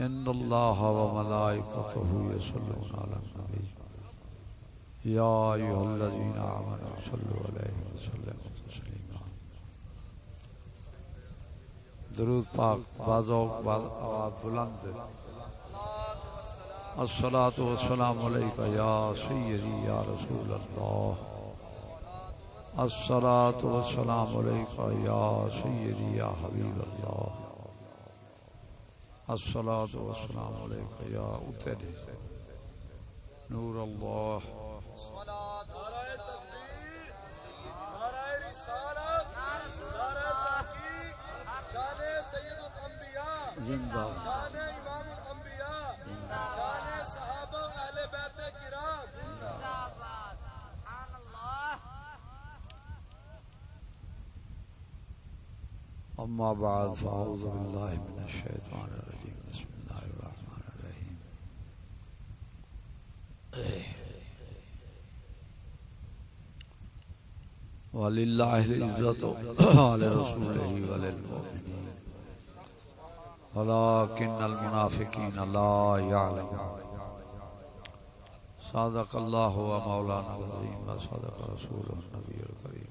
إن الله وملائكته يصلون على النبي. يا أيها الذين آمنوا صلوا عليه وسلموا تسليما. درود پاک بازوق باز آواز بلند الصلاة والسلام عليك يا سيدي يا رسول الله الصلاة والسلام عليك يا سيدي يا حبيب الله الصلاة والسلام عليك يا أتري نور الله. زندہ. أما بعد فأعوذ بالله من الشيطان الرجيم. ولله العزة ولرسوله وللمؤمنين ولكن المنافقين لا يعلمون صدق الله ومولانا العظيم وصدق رسوله النبي الكريم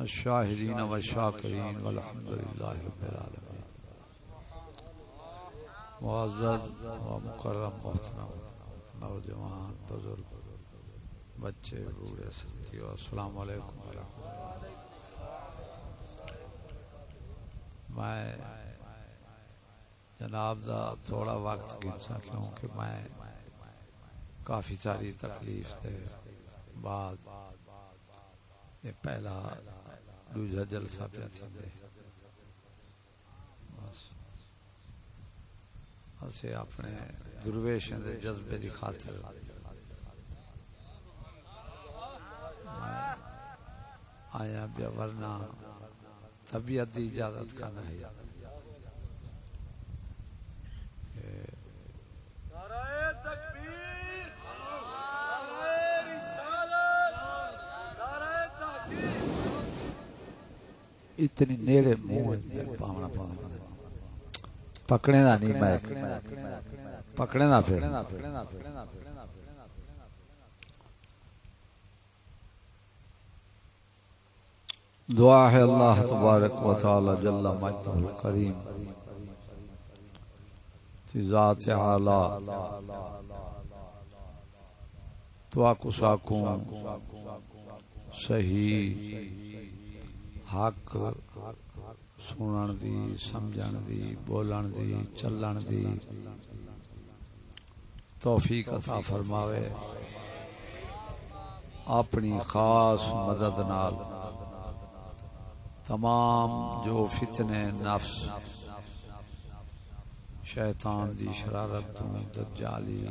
الشاهدين والشاكرين والحمد لله رب العالمين معزز ومکرم محترم نوجوان، بزرگ، بچے، بوڑھے ساتھیو السلام علیکم۔ ورحمۃ میں جناب دا تھوڑا وقت گنسا کیونکہ میں کافی ساری تکلیف سے بعد یہ پہلا دوجا جلسہ پہ اسے اپنے درویشن دے جذبے دی خاطر۔ آیا بیا ورنہ طبیعت دی اجازت کا نہیں۔ اتنی نیڑے منہ پاونا پاونا۔ پکڑے دا نہیں میں۔ پکڑے دا پھر۔ دعا ہے اللہ تبارک و تعالی جل مجدہ الکریم۔ ذات اعلی۔ تو آکو ساکوں۔ صحیح۔ حق۔ سنن دی سمجھن دی بولن دی چلن دی توفیق عطا فرماوے اپنی خاص مدد نال تمام جو فتنے نفس شیطان دی شرارت تو دجالی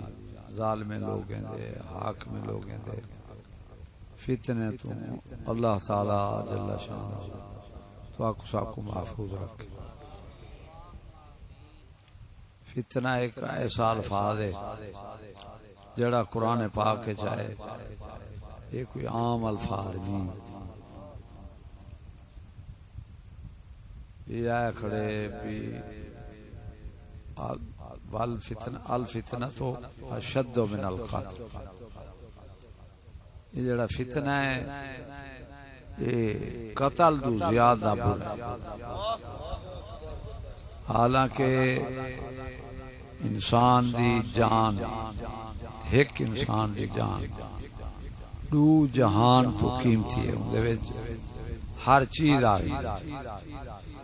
ظالم لوگیں دے حاکم لوگیں دے فتنے تو اللہ تعالی جل شان تو آپ سب محفوظ رکھے۔ فتنہ ایک ایسا الفاظ ہے جڑا قرآن پاک کے چاہے یہ کوئی عام الفاظ نہیں۔ یہ آئے کھڑے بھی الفتنہ تو اشد من القتل۔ یہ جڑا فتنہ ہے قتل تو زیادہ برا حالانکہ انسان دی جان، ایک انسان دی جان دو جہان تو قیمتی ہے اندے وچ ہر چیز آ رہی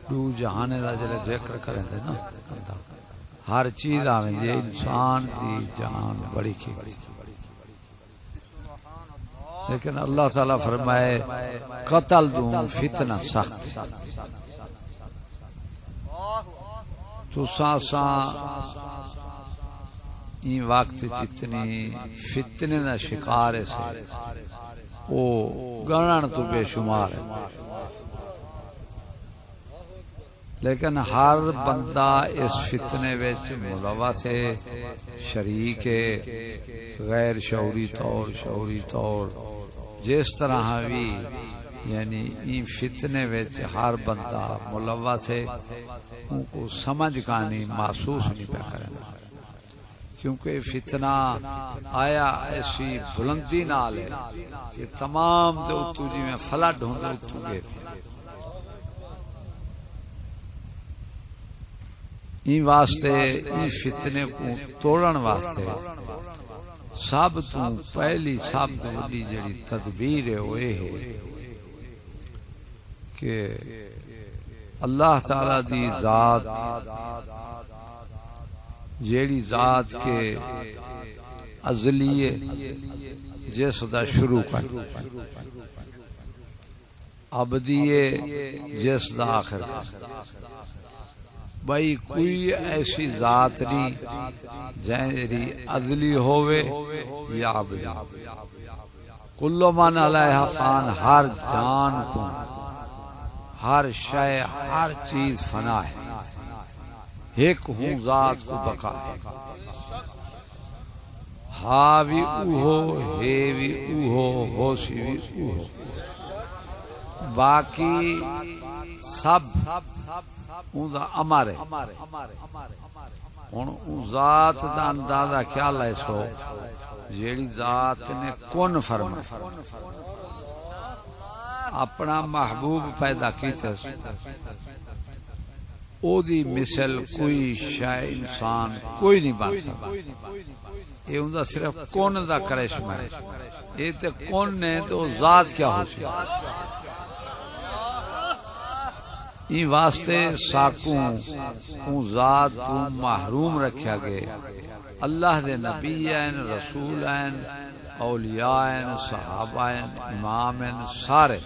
دو جہان دا جڑا ذکر کریں دے نا، ہر چیز آ رہی انسان دی جان بڑی قیمتی لیکن اللہ تعالی فرمائے، قتل دوں، فتنہ سخت۔ تو این وقت جتنی فتنے نہ شکار سے وہ گنن تو بے شمار ہے۔ لیکن ہر بندہ اس فتنے وچ ملوث ہے، شریک ہے، غیر شعوری طور شعوری طور۔ جس طرح بھی یعنی این فتنے وچ ہر بندہ ملوث ہے ان کو سمجھ کا نہیں محسوس نہیں پہ کرنا کیونکہ فتنہ آیا ایسی بلندی نال ہے کہ تمام دے اتو جی میں فلڈ ہوں دے اتو گئے۔ این واسطے این فتنے کو توڑن واسطے سب تو پہلی سب تو بڑی جڑی تدبیر ہے وہ ہے کہ اللہ تعالی دی ذات جیڑی ذات کے ازلیے جس دا شروع کر ابدیے جس دا آخر بھائی کوئی ایسی ذات نہیں جہری ازلی ہوئے یا عبدی۔ کلو من علیہ فان ہر جان کو، ہر شے، ہر چیز فنا ہے۔ ایک ہوں ذات کو بقا ہے۔ ہا بھی اوہو، ہے بھی اوہو ہو بھی اوہو۔ باقی سب اون دا امر ہے اون ذات دا اندازہ کیا لے سو؟ جیڑی ذات نے کون فرمایا۔ اپنا محبوب پیدا کیتا او دی مثل کوئی شے انسان کوئی نہیں بن سکتا۔ یہ ہوندا صرف کون دا کرشمہ ہے۔ یہ تے کون نے تو ذات کیا ہو سی ای واسطے ساکوں اون ذات تو محروم رکھیا گئے اللہ دے نبی ہیں رسول ہیں اولیاء ہیں صحابہ ہیں امام ہیں سارے۔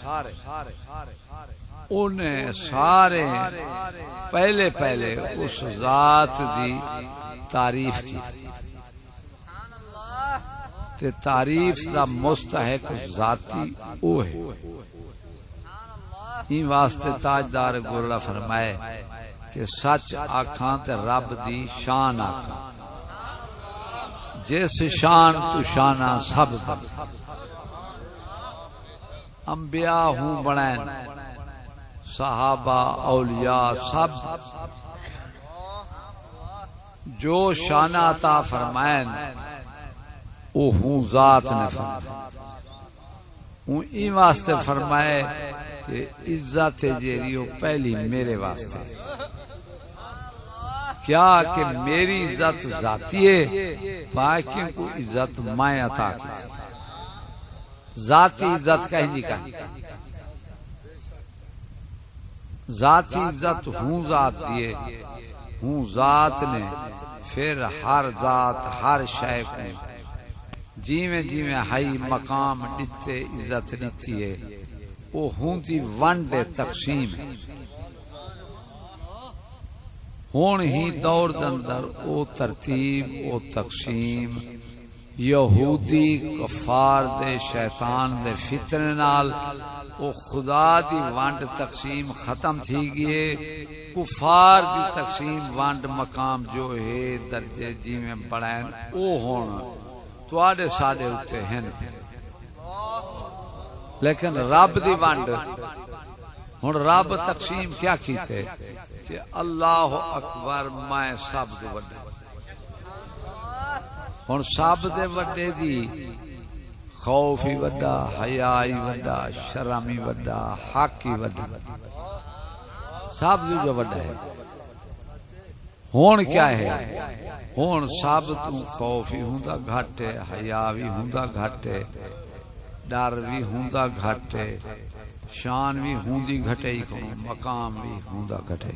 انہیں سارے پہلے پہلے اس ذات دی تعریف کی۔ تے تعریف دا مستحق ذاتی او ہے۔ این واسطے تاجدار گورلا فرمائے کہ سچ آکھاں تے رب دی شان آکھاں۔ جس شان تو شانہ سب بن انبیاء ہوں بنائیں، صحابہ، اولیاء سب۔ جو شانہ عطا فرمائیں او ہوں ذات نے فرمائے ہوں این واسطے فرمائے کہ عزت جیری وہ پہلی میرے واسطے کیا کہ میری عزت ذاتی ہے؟ باقی کو عزت میں عطا کی ذاتی عزت کہیں نہیں ذاتی عزت ہوں ذات دیے ہوں ذات نے پھر ہر ذات، ہر شے کو جی میں جی میں ہائی مقام ڈتے عزت دیتی ہے۔ وہ ہوں دی ونڈ تقسیم ہے۔ ہون ہی دور دندر او ترتیب او تقسیم۔ یہودی کفار دے، شیطان دے فتنے نال او خدا دی وانڈ تقسیم ختم تھی گئے۔ کفار دی تقسیم وانڈ مقام جو ہے، درجے جی میں بڑھائیں او ہونا تو آدھے سادے ہوتے ہیں لیکن رب دی وانڈ ہن رب تقسیم کیا کیتے؟ کہ اللہ اکبر میں سب دے وڈے۔ ہن سب دے وڈے دی خوف ہی وڈا، حیا ہی وڈا، شرم ہی وڈا، حق ہی وڈا۔ سب دی جو وڈا ہے۔ ہون کیا ہے؟ ہون سب تو خوف ہی ہوندا گھٹ ہے، حیا بھی ہوندا گھٹ ہے۔ ڈر بھی ہوندا گھٹ ہے شان بھی ہوندی گھٹے ہی کو مقام بھی ہوندا گھٹے۔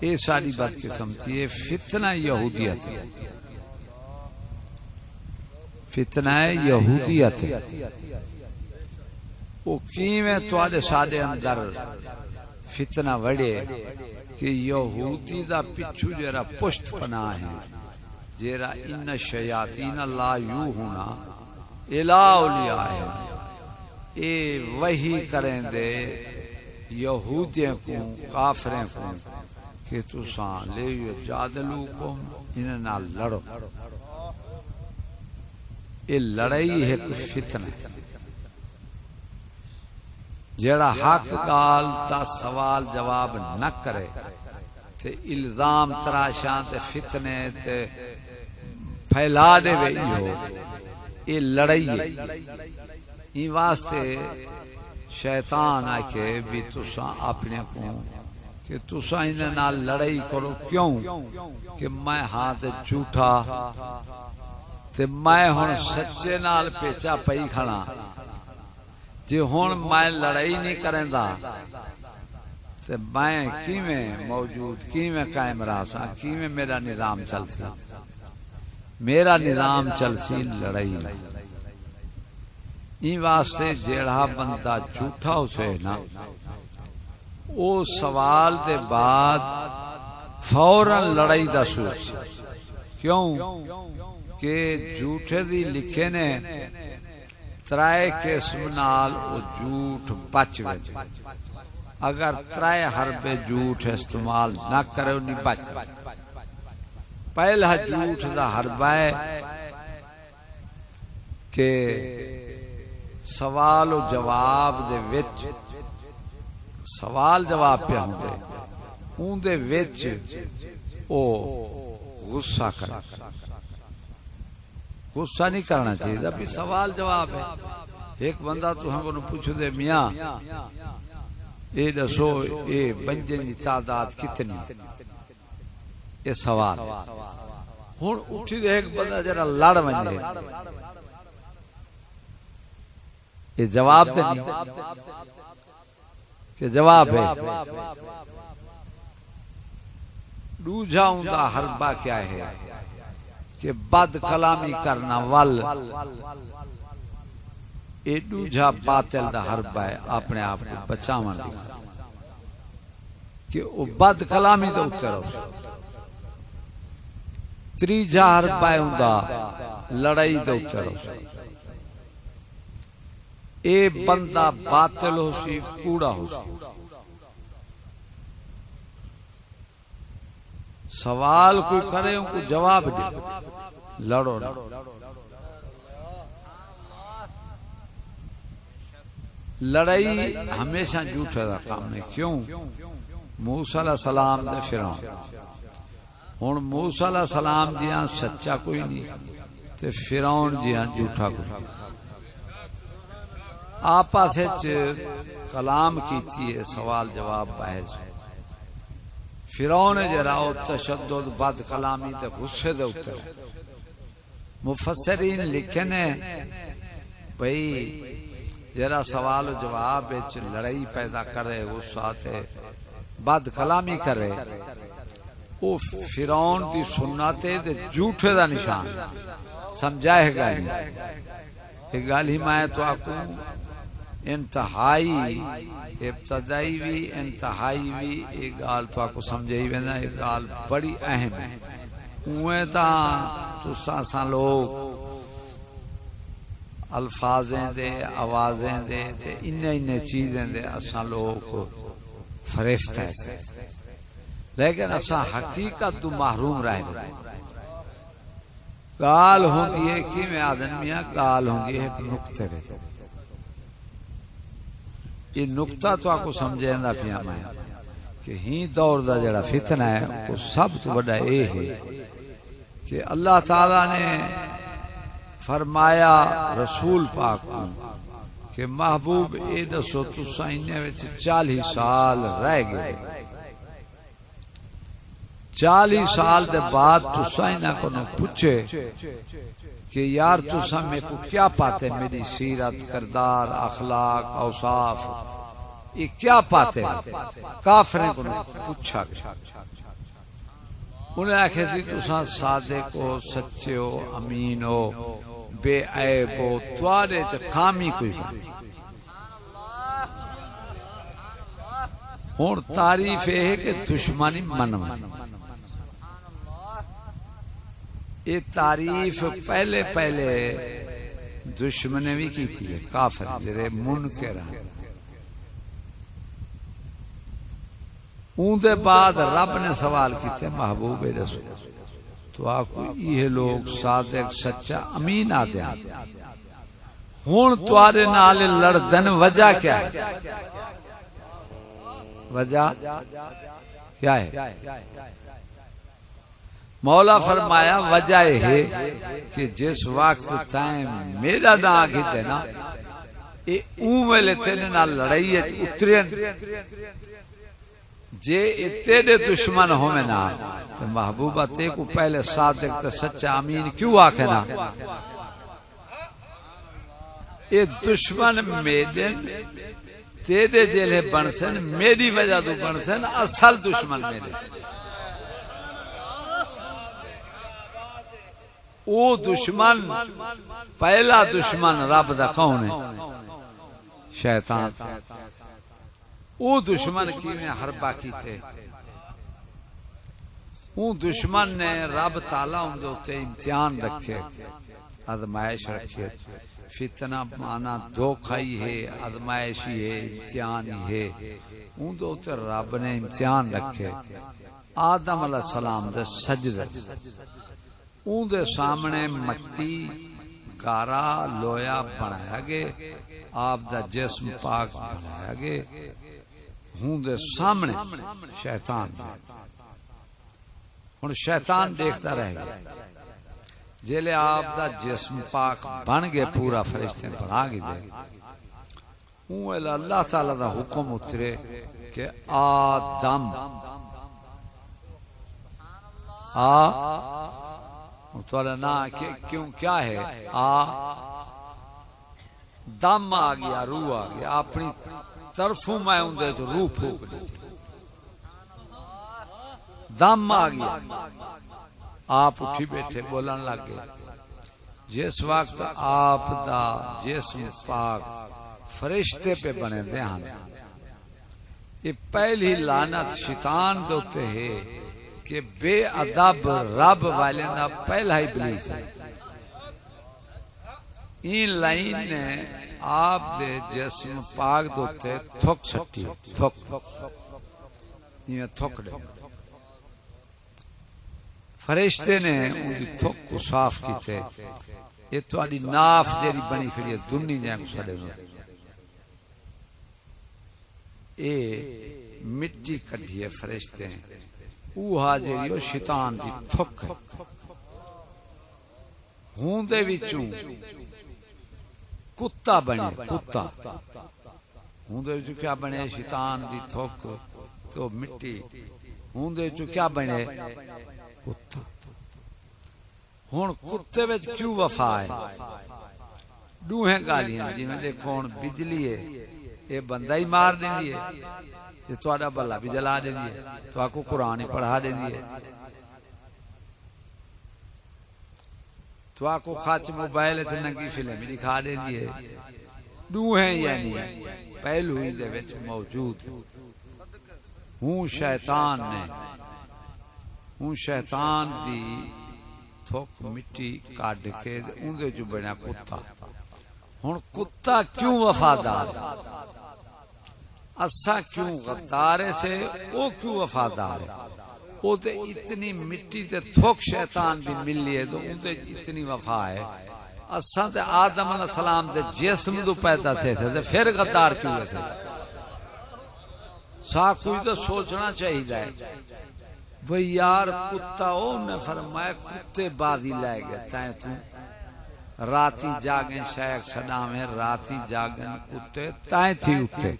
اے ساری بات کی سمجھیے فتنہ یہودیت فتنہ یہودیت وہ کیویں تواڈے ساڈے اندر فتنہ وڑے کہ یہودی دا پچھو جرا پشت پنا ہے جیرا ان شیاطین اللہ یو ہونا الہ ہے اے وہی کریں دے یہودیوں کو کافریں کو کہ تساں لے جادلو کو انہاں نال لڑو۔ اے لڑائی ہے کچھ فتنہ جڑا حق گال تا سوال جواب نہ کرے، تے الزام تراشاں تے فتنے تے پھیلا دے وے ہو اے لڑائی ہے۔ این واسطے شیطان آ کے بھی تساں اپنے کو کہ تساں انہاں نال لڑائی کرو۔ کیوں؟ کہ میں ہاتھ جھوٹا تے میں ہن سچے نال پیچا پئی کھڑا۔ جی ہوں میں لڑائی نہیں کریں دا تے میں کیویں موجود، کیویں قائم رہا سا کیویں میرا نظام چل سی میرا نظام چل سی لڑائی این واسطے جیڑا بندہ جھوٹا اسے نا، او سوال دے بعد فوراً لڑائی دا سوچ۔ کیوں؟ کہ جھوٹے دی لکھے نے ترائے قسم نال او جھوٹ بچ وچ اگر ترائے حرب جھوٹ استعمال نہ کرے نہیں بچ۔ پہلا جھوٹ دا حرب ہے کہ سوال و جواب دے وچ سوال جواب پہ ہوں دے۔ اون دے وچ او غصہ کرے غصہ نہیں کرنا چاہیے ابھی سوال جواب ہے۔ ایک بندہ تو ہم کو پوچھ دے، میاں، اے دسو، اے بنجن کی تعداد کتنی؟ یہ سوال ہوں اٹھی دے ایک بندہ جرا لڑ بنجے یہ جواب دے نہیں۔ کہ جواب ہے۔ دوجا ہوں دا حربہ کیا ہے؟ کہ بد کلامی کرنا ول۔ یہ دوجا باطل دا حربہ ہے اپنے آپ کو بچاون دی۔ کہ وہ بد کلامی دے اتر تریجا حربہ ہے ہوندا لڑائی دے اتر اے بندہ باطل ہو سی، کوڑا ہو سی۔ سوال کوئی کرے ان کو جواب دے۔ لڑو نہ۔ لڑائی ہمیشہ جھوٹا دا کام ہے۔ کیوں؟ موسی علیہ السلام دے فرعون۔ ہن موسی علیہ السلام دیاں سچا کوئی نہیں تے فرعون دیاں جھوٹا کوئی آپس کلام کیتی ہے، سوال جواب بحث فرعون جرا تشدد بد کلامی تے غصے دے اوپر مفسرین لکھنے بھئی جرا سوال و جواب وچ لڑائی پیدا کرے، غصہ تے بد کلامی کرے۔ او فرعون دی سنت تے جھوٹے دا نشان سمجھائے گا یہ گل ہی میں تو آکوں انتہائی ابتدائی بھی انتہائی بھی ایک گال تو آپ سمجھائی وینا ایک گال بڑی اہم ہے۔ اوے تا تو سا لوگ الفاظیں دے، آوازیں دے تے انہیں انہیں چیزیں دے اساں لوگ فریفت ہے لیکن اساں حقیقت تو محروم رہ گئے گال ہوندی ہے کہ میں آدمیاں گال ہوندی ہے نقطے پہ۔ یہ نقطہ تو آپ کو سمجھے نہ پیا میں کہ ہی دور دا جڑا فتنہ ہے، وہ سب تو بڑا اے ہے کہ اللہ تعالی نے فرمایا رسول پاک کو کہ محبوب، اے دسو تسا انہاں وچ 40 سال رہ گئے۔ 40 سال دے بعد تسا انہاں کو پوچھے کہ یار تو سمے کو کیا پاتے میری سیرت، کردار، اخلاق، اوصاف۔ یہ کیا پاتے کافریں کو پوچھا انہیں آخر تھی جی، تسا صادق ہو، سچے ہو، امین ہو، بے عیب ہو توارے چ خامی کوئی ہوں تعریف یہ کہ دشمنی من من یہ تعریف پہلے پہلے دشمن بھی کی تھی، کافر جڑے من کے رہے اون دے بعد رب نے سوال کیتے، محبوب رسول، تو آپ یہ لوگ صادق، سچا امین آ دیا ہوں تھوڑے نال لڑدن وجہ کیا ہے؟ وجہ کیا ہے؟ مولا فرمایا، وجہ یہ ہے کہ جس وقت تائیں میرا نا آگے نا، اے اون ویلے تیرے لڑائی اترے۔ جے تیرے دشمن ہوئے نا، تو محبوبہ تے کو پہلے صادق تے سچا امین کیوں آکھے نا؟ اے دشمن میدن تیرے جیلے بنسن میری وجہ تو بنسن اصل دشمن میرے۔ او دشمن، پہلا دشمن رب دا کون ہے؟ شیطان۔ او دشمن کی میں حربہ کی تھے؟ او دشمن نے رب تعالی ان دے تے امتحان رکھے ازمائش رکھے۔ فتنہ مانا دھوکھائی ہے ازمائشی ہے، امتحان ہی ہے۔ ان دے تے رب نے امتحان رکھے۔ آدم علیہ السلام دے سجدے۔ اون دے سامنے مٹی، گارا، لویا بنایا گے آپ دا جسم پاک بنایا گے ہوں دے سامنے شیطان ہوں شیطان دیکھتا رہ گیا۔ جیلے آپ دا جسم پاک بن گئے، پورا فرشتے بنا گئے۔ دے ہوں اللہ تعالی دا حکم اترے کہ آدم، آ تھوڑا نا کیوں کیا ہے؟ آ، دم آ گیا، روح آ گیا، اپنی طرفوں میں اندر تو روح پھوک دی دم آ گیا۔ آپ اٹھی بیٹھے، بولن لگ گئے۔ جس وقت آپ دا جسم پاک فرشتے پہ بنے دے ہاں یہ پہلی لانت شیطان دوتے ہے۔ کہ بے ادب رب والے دا پہلا ہی بلیس ہے۔ این لائن نے آپ دے جسم پاک دوتے تھک سٹی تھک یہ تھک دے۔ فرشتے نے ان دی تھک کو صاف کیتے۔ یہ تو آدھی ناف جیری بنی کھڑی ہے دنی جائیں کو سڑے میں اے مٹی کڑھی ہے فرشتے۔ ہیں اوہا جیری شیطان دی تھک ہوں دے وچوں کتا بنے، کتا۔ ہوں دے وچوں کیا بنے؟ شیطان دی تھک تو مٹی۔ ہوں دے وچوں کیا بنے؟ کتا۔ ہوں کتے وچ کیوں وفا ہے؟ دوہیں گالیاں جی میں دیکھو ہن بجلی ہے۔ یہ بندہ ہی مار دینی ہے۔ یہ تھوڑا بلا بھی جلا دینی ہے تو آپ کو قرآن ہی پڑھا دینی ہے تو آپ کو خاچ موبائل تے ننگی فلم دکھا دینی ہے دوہیں یعنی پہلو ہی دے وچ موجود۔ ہوں شیطان نے، ہوں شیطان دی تھوک مٹی کاٹ کے اون دے جو بنیا کتا۔ ہوں کتا کیوں وفادار؟ اسا کیوں غدار سے؟ او کیوں وفادار ہے؟ او تے اتنی مٹی تے تھوک شیطان دی ملی ہے تو اون تے اتنی وفا ہے۔ اسا تے آدم علیہ السلام دے جسم تو پیدا تھے تے پھر غدار کیوں تھے سا کوئی تو سوچنا چاہیے۔ بھئی یار کتا، او نے فرمایا، کتے بازی لے گئے تائیں تو۔ راتی جاگیں شیخ صدام ہے راتی جاگیں کتے تائیں تھی اٹھے۔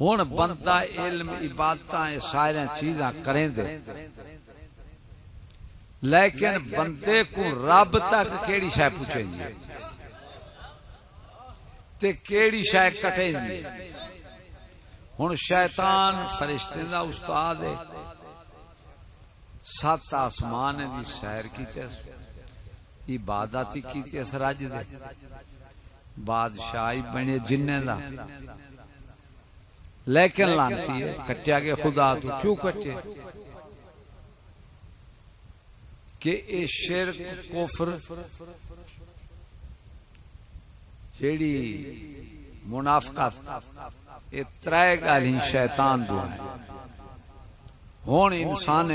ہون بندہ علم، عبادتاں سارے چیزاں کریں دے۔ لیکن بندے کو رب تک کیڑی شے پوچھے گی تے کیڑی شے کٹے گی ہن شیطان فرشتے دا استاد ہے۔ سات آسمان دی سیر کیتے عبادت کیتے سراج دے۔ بادشاہی بنے جننے دا۔ لیکن لانتی ہے کٹیا گیا خدا تو کیوں کٹے؟ کہ اے شرک، کفر، جیڑی منافقت، اے ترائے گالی شیطان دو ہیں ہون انسان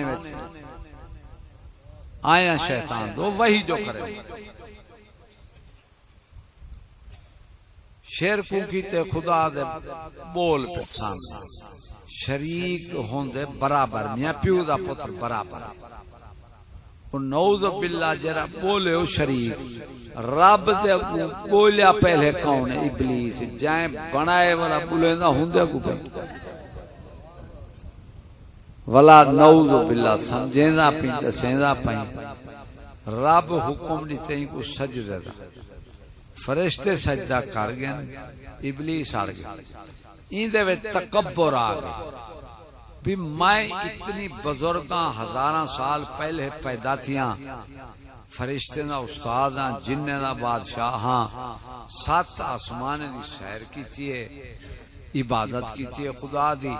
آیا شیطان دو وہی جو کرے۔ شیر کو کیتے خدا دے بول پہ پسند شریک ہوندے برابر، میاں پیو دا پتر برابر۔ نوز باللہ جرا بولے او شریک، رب دے بولیا پہلے کون ہے؟ ابلیس۔ جائیں بنائے والا بولے نہ ہوندے کو ولا نوز باللہ سمجھیں سمجھینا پی دسینا پئی رب حکم نہیں تیں کو سجدہ دا۔ فرشتے سجدہ کر گئے ابلیس اڑ گیا این دے وچ تکبر آ گیا بھی میں اتنی بزرگاں ہزاراں سال پہلے پیدا تھیاں، فرشتے دا استاد ہاں جن دا بادشاہ ہاں سات آسمان دی سیر کیتی ہے، عبادت کیتی ہے خدا دی۔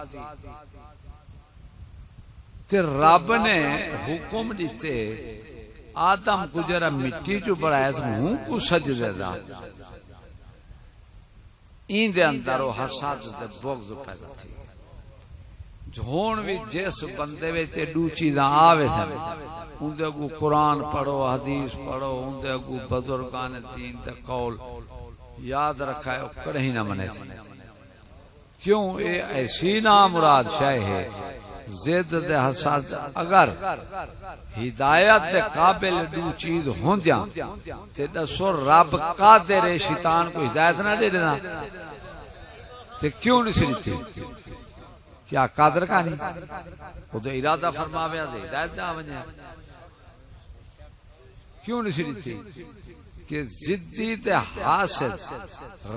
تے رب نے حکم دیتے آدم کو جرا مٹی چ بڑھایا تو ہوں کو سجدے دا۔ این دے اندر وہ حسد تے بغض پیدا تھی۔ ہون بھی جس بندے وچ دو چیزاں آوے سن۔ اون دے کو قرآن پڑھو، حدیث پڑھو، اون دے کو بزرگان دین تے قول۔ یاد رکھا ہے کہیں نہ منے کیوں؟ اے ایسی نام مراد شے ہے۔ زید دے حساد اگر ہدایت دے قابل دو چیز ہوندیاں، تے دسو رب کا قادر شیطان کو ہدایت نہ دے دینا۔ تے کیوں نہیں سنتی کیا قادر کا نہیں؟ وہ تو ارادہ فرماویا دے ہدایت دا ونجے کیوں نہیں سنتی کہ زدی تے حاصل،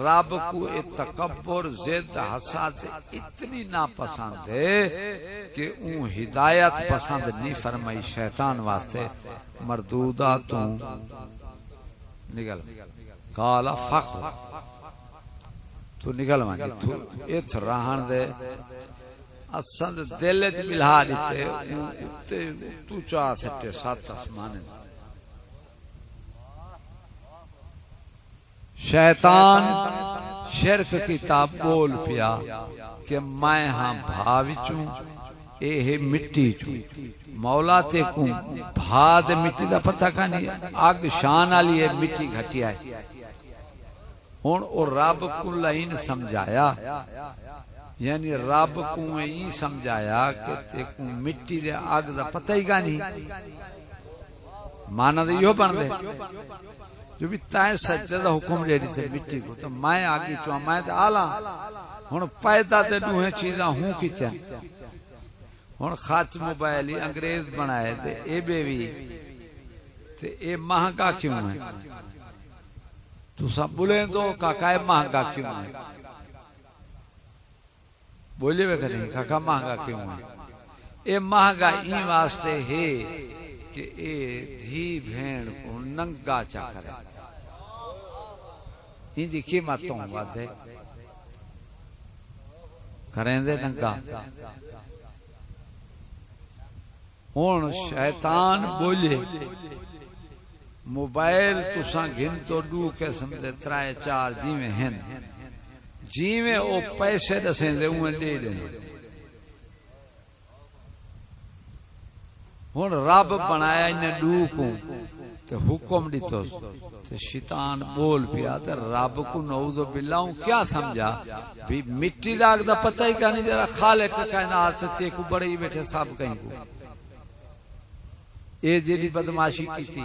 رب کو تکبر، زد حساد اتنی ناپسند ہے کہ اون ہدایت پسند نہیں فرمائی شیطان واسطے۔ مردودہ تو نگل۔ کالا فقر تو نگل مانگی جی، تو ات راہن دے۔ اسند دل چ ملا دیتے تو چاہ سکتے سات آسمان۔ شیطان شرک کتاب بول پیا کہ میں ہاں بھا وچوں اے ہے مٹی چوں۔ مولا تے کو بھا دے مٹی دا پتہ کا نہیں اگ شان والی ہے، مٹی گھٹیا ہے۔ ہن او رب کو لائن سمجھایا یعنی رب کو یہ سمجھایا کہ تے کو مٹی دے اگ دا پتہ ہی کا نہیں۔ مانا دے یہ بن دے جو بھی تائیں سجدے دا حکم دے دیتے مٹی کو، تو میں آگی چوا میں تے آلا ہن پیدا تے دوہیں چیزاں ہوں کی چاہ ہن خاچ موبائل انگریز بنائے تے اے بے بھی تے اے مہنگا کیوں ہے؟ تو سب بولیں تو کاکا اے مہنگا کیوں ہے؟ بولے بے کریں کاکا مہنگا کیوں ہے؟ اے مہنگا این واسطے ہے۔ کہ اے دھی بھین کو ننگا چا کرے۔ ان دی قیمت تو ود ہے کریں دے ننگا۔ ہن شیطان بولے۔ موبائل تساں گن تو دو قسم دے ترائے چار جیویں ہیں جیویں او پیسے دسیں دے اویں دے دیں۔ ہن رب بنایا انہیں دو کو تے حکم دیتو تے شیطان بول پیا تے رب کو نعوذ باللہ کیا سمجھا بھی مٹی داغ دا پتہ ہی کہانی جرا خالق کائنات تے کو بڑے ہی بیٹھے سب کہیں کو اے جیڑی بدماشی کی تھی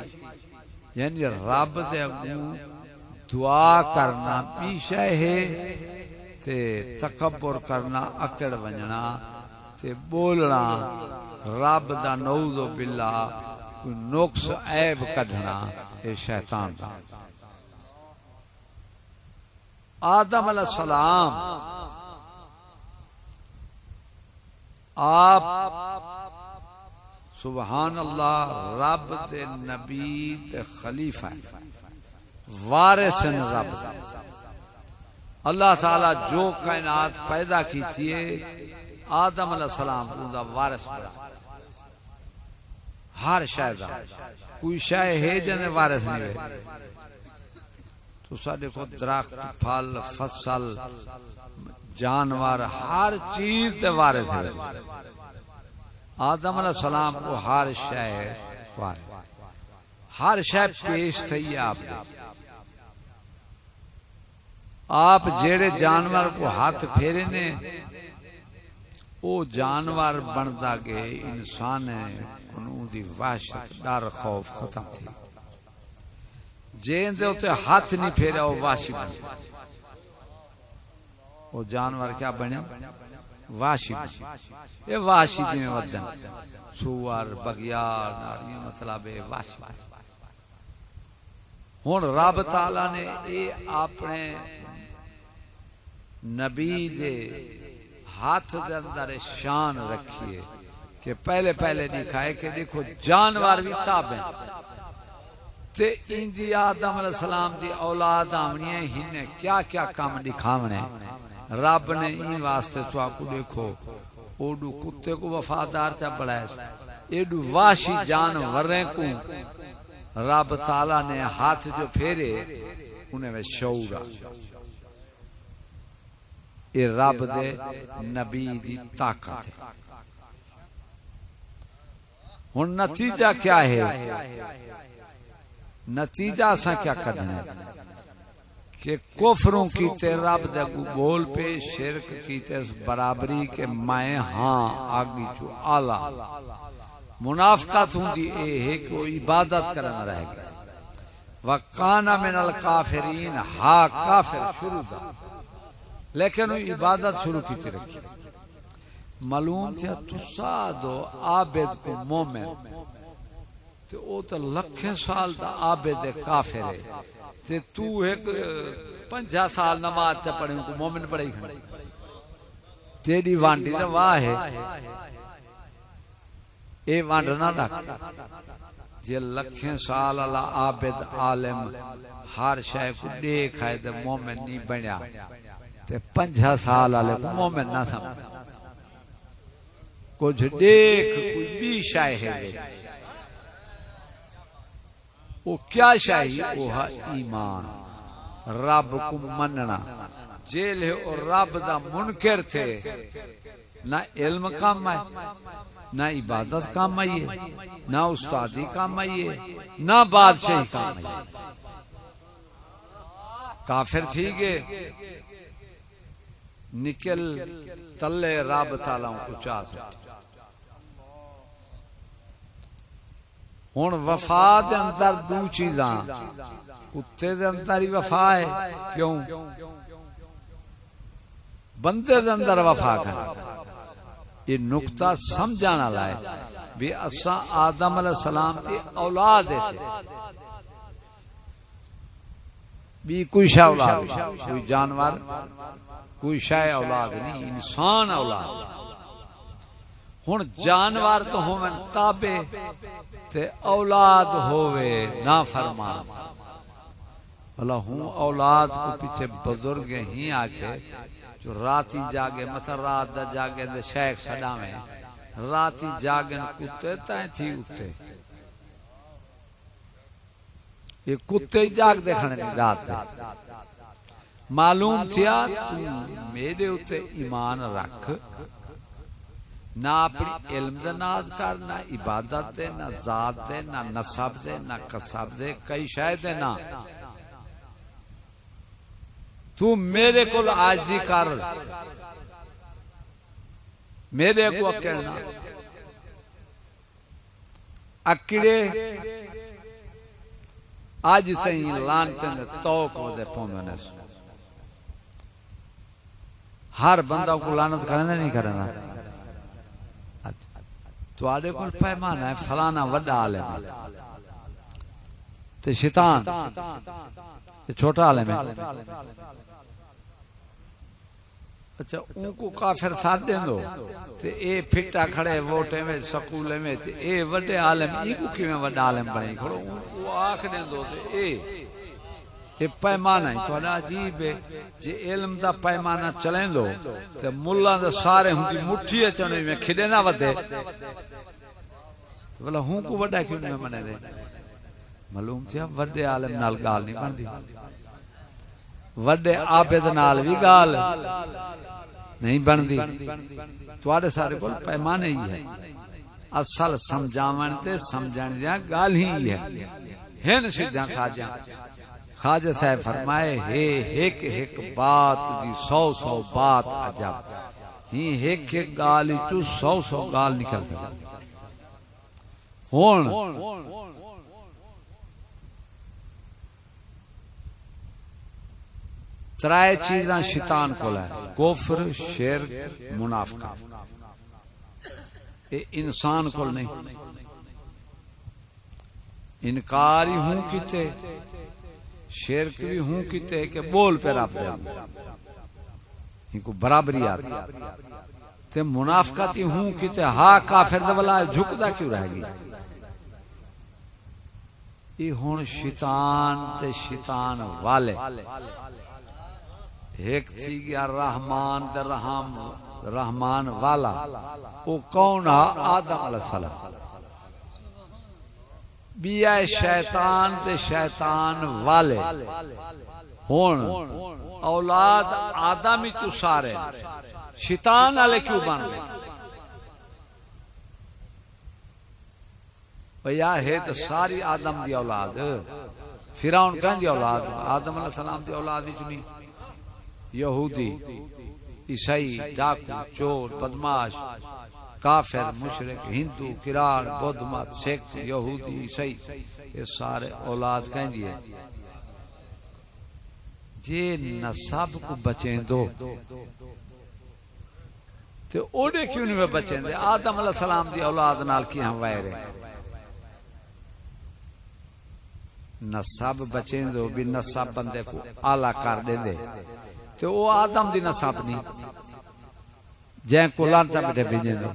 یعنی رب دے اگوں دعا کرنا پیشے ہے تے تکبر کرنا اکڑ ونجنا تے بولنا رب دا نعوذ باللہ، کوئی نقص عیب کڈنا اے شیطان دا۔ آدم علیہ السلام، آپ سبحان اللہ، رب دے نبی تے خلیفہ وارث رب۔ اللہ تعالی جو کائنات پیدا کی تھی آدم علیہ السلام دا وارث بنا۔ ہر شاید کوئی شاید ہے جن وارث نہیں ہوئے تو سارے کو درخت، پھل، فصل، جانور، ہر چیز تے وارث ہے آدم علیہ السلام کو ہر شے ہر شے پیش تھی آپ آپ جیڑے جانور کو ہاتھ پھیرے نے او جانور بنتا گے انسان دی وحشت، ڈر، خوف ختم تھی۔ جین دے ہاتھ نہیں پھیرا وہ واشی بن وہ جانور کیا بنے؟ واشی یہ واشی جی میں ودن سوار بگیار ناریاں مطلب ہے واشی ہوں رب تعالی نے یہ اپنے نبی دے ہاتھ دے اندر شان رکھیے کہ پہلے پہلے دکھائے کہ دیکھو جانور بھی تابع تے ان دی آدم علیہ السلام دی اولاد آمنی ہے ہن کیا کیا کام دکھاونے رب نے این واسطے تو آپ کو دیکھو، اوڈو کتے کو وفادار چا بڑھائے ایڈو واشی جانوریں کو رب تعالی نے ہاتھ جو پھیرے، انہیں میں شعورا یہ رب دے نبی دی طاقت ہے۔ ہن نتیجہ کیا ہے؟ نتیجہ اسا کیا کرنا ہے کہ کفروں کی تے رب دے بول پہ شرک کی تے برابری کے میں ہاں آگی جو آلہ۔ منافقت ہوں دی اے ہے کہ وہ عبادت کرنا رہے گا وَقَانَ مِنَ الْقَافِرِينَ ہا کافر شروع دا لیکن وہ عبادت شروع کی رکھی معلوم تھا تسا دو عابد کو مومن۔ تے او تے لکھیں سال دا عابد کافر ہے۔ تے تو ایک پنجا سال نماز تے پڑھے کو مومن پڑھے کھڑے تیری وانڈی تے واہ ہے۔ اے وانڈ نہ رکھ۔ جے لکھیں سال اللہ عابد عالم ہر شے کو دیکھ ہے تے مومن نہیں بنیا۔ تے پنجا سال والے مومن نہ سمجھ۔ کچھ دیکھ، کوئی بھی شے ہے۔ وہ کیا شاہی؟ وہ ایمان۔ رب کو مننا۔ جیل ہے اور رب دا منکر تھے۔ نہ علم کام ہے، نہ عبادت کام آئیے نہ استادی کام آئیے نہ بادشاہی کام آئیے کافر تھی گے نکل تلے رب تعالیٰ کو چاہ سکتے ہوں وفا دے اندر دو چیزاں۔ کتے دے اندر ہی وفا ہے، کیوں؟ بندے دے اندر وفا کر یہ نقطہ سمجھانا لائے بھی اسا آدم علیہ السلام کی اولاد ہے۔ بھی کوئی شاہ اولاد، کوئی جانور۔ کوئی شاہ اولاد نہیں، انسان اولاد۔ ہوں جانور تو ہو تابے تے اولاد ہووے نہ فرمان۔ بھلا ہوں اولاد کو پیچھے بزرگ ہی آ کے جو راتی جاگے مثلا رات دا جاگے دے شیخ سڈاویں۔ راتی جاگن کتے تائیں تھی اتے۔ یہ کتے ہی جاگ دیکھنے نہیں رات دے۔ معلوم تھیا میرے اتنے ایمان رکھ۔ نہ اپنی علم دے ناز کر نہ عبادت دے نہ ذات دے نہ نصب دے نہ کسب دے کئی شاید دے نہ۔ تو میرے کو آجی کر۔ میرے کو کہنا۔ اکڑے آج تین لانتے نے توق دے پوندنے ہر بندہ کو لانت کرنا نہیں کرنا۔ تواڈے کول پیمانہ ہے، فلانا وڈا عالم۔ تے شیطان، تے چھوٹا عالم ہے۔ اچھا ان کو کافر ساتھ دیں دو۔ تے اے پھٹا کھڑے ووٹے میں سکولے میں تے اے وڈے عالم ای کو کیویں وڈا عالم بنے؟ کھڑو وہ آکھ دیں دو تے اے۔ یہ پیمانہ ہے۔ تھوڑا عجیب ہے جی علم دا پیمانہ چلیں دو تے ملا دا سارے ہوں کی مٹھی ہے چنے میں کھدے نہ ودے۔ بلا ہوں کو وڈا کیوں نہیں منے دے؟ معلوم تھیا وڈے عالم نال گال نہیں بندی۔ وڈے عابد نال بھی گال نہیں بندی۔ تواڈے سارے کول پیمانے ہی ہے۔ اصل سمجھاون تے سمجھن دیا گال ہی ہے۔ ہن سیدھا کھا جا خواجہ صاحب فرمائے، ہے ایک ایک بات دی سو سو بات عجب۔ ہی ایک ایک گال تو سو سو گال نکل گیا ہون۔ ترائے چیزاں شیطان کو لائے کفر شیر منافقہ۔ اے انسان کو نہیں۔ انکار ہی ہوں کتے۔ شرک بھی ہوں کتے کہ بول پہ رب دے۔ ان کو برابری آتی تے منافقتی ہوں کتے ہا کافر دے والا جھکدا کیوں رہ گئی؟ یہ ہن شیطان تے شیطان والے۔ ایک تھی گیا رحمان دے رحم رحمان والا۔ او کون ہے آدم علیہ السلام۔ بیا شیطان تے شیطان والے۔ ہون، اولاد آدمی تو سارے۔ شیطان والے کیوں بن گئے؟ بھیا ہے تو ساری آدم دی اولاد۔ فراؤن کہیں دی اولاد، آدم علیہ السلام دی اولاد ہی چنی۔ یہودی، عیسائی، ڈاکو، چور، بدماش۔ کافر مشرق ہندو کرار بدھ مت سکھ یہودی عیسائی یہ سارے اولاد کہیں دیے جی نسب کو بچیں دو۔ تے اوڑے کیوں نہیں بچیں دے؟ آدم علیہ السلام دی اولاد نال کی ہم وائرے نسب بچیں دو بھی نسب بندے کو آلہ کر دے دے۔ تے او آدم دی نسب نہیں۔ جائیں کو لانتا بیٹھے بھیجیں دو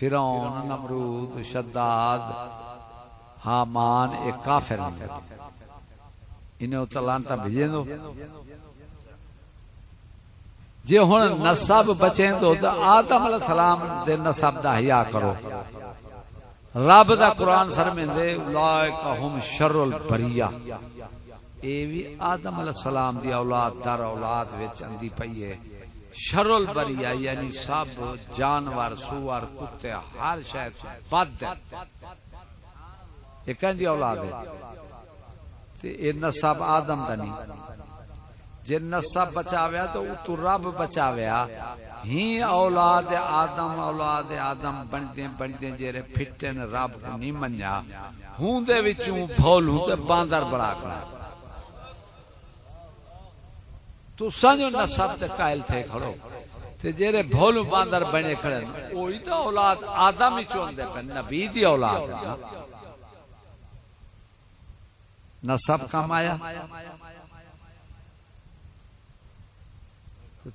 فرعون نمرود شداد حامان ایک کافر نہیں انہیں اتر لانتا بھیجیں دو۔ جی ہوں نصب بچیں تو آدم علیہ السلام دے نصب دا حیا کرو۔ رب دا قرآن فرمیں دے اولائک ہم شر البریہ۔ اے بھی آدم علیہ السلام دی اولاد در اولاد وچ اندی پئی ہے۔ شر البریہ یعنی سب، جانور سور کتے، ہر شاید بد یہ کہیں دی اولاد ہے؟ یہ نصب آدم دا نہیں۔ جی نصب بچاویا تو تو رب بچاویا۔ ہی اولاد آدم اولاد آدم بنتے بنتے جیرے پھٹن رب نہیں منیا۔ ہوں دے وچوں بھول ہوں تے باندر بڑا کرا۔ تو سنجو نصب تے قائل تھے کھڑو۔ تے جیرے بھولو باندر بنے کھڑے وہی تو اولاد آدم ہی چون دے پہ نبی دی اولاد ہے نصب کم آیا۔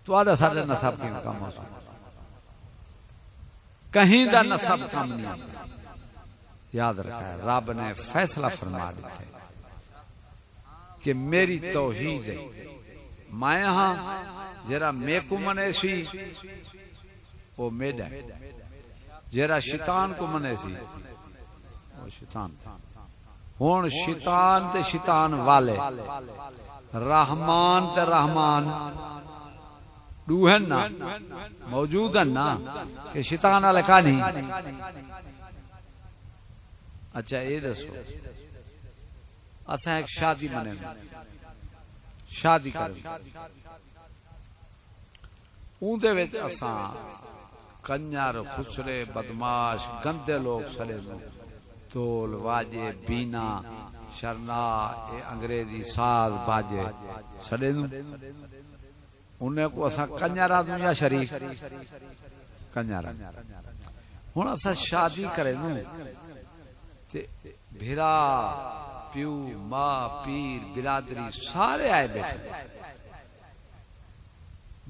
تو آدھا سارے نصب کیوں کم ہو سکتا۔ کہیں دا نصب کم نہیں۔ یاد رکھا ہے، رب نے فیصلہ فرما دیتا ہے کہ میری توحید ہے۔ میں ہاں جرا میں کو منے سی وہ میڈا۔ جرا شیطان کو منے سی وہ شیطان۔ ہوں شیطان تے شیطان والے۔ رحمان تے رحمان۔ ڈوہن نا۔ موجود ہیں نا، کہ شیطان والے کا نہیں۔ اچھا یہ دسو۔ اصا ایک شادی منے شادی کر کنجر، خسرے، بدماش، گندے لوگ، سڑے تول، واجے، بینا، شرنا انگریزی ساز، باجے، سڑے انہیں کو اصا کنجر آدمی یا شریف کنجر ہوں اصا شادی کرے بھیرا پیو، ماں، پیر، برادری سارے آئے بیٹھے۔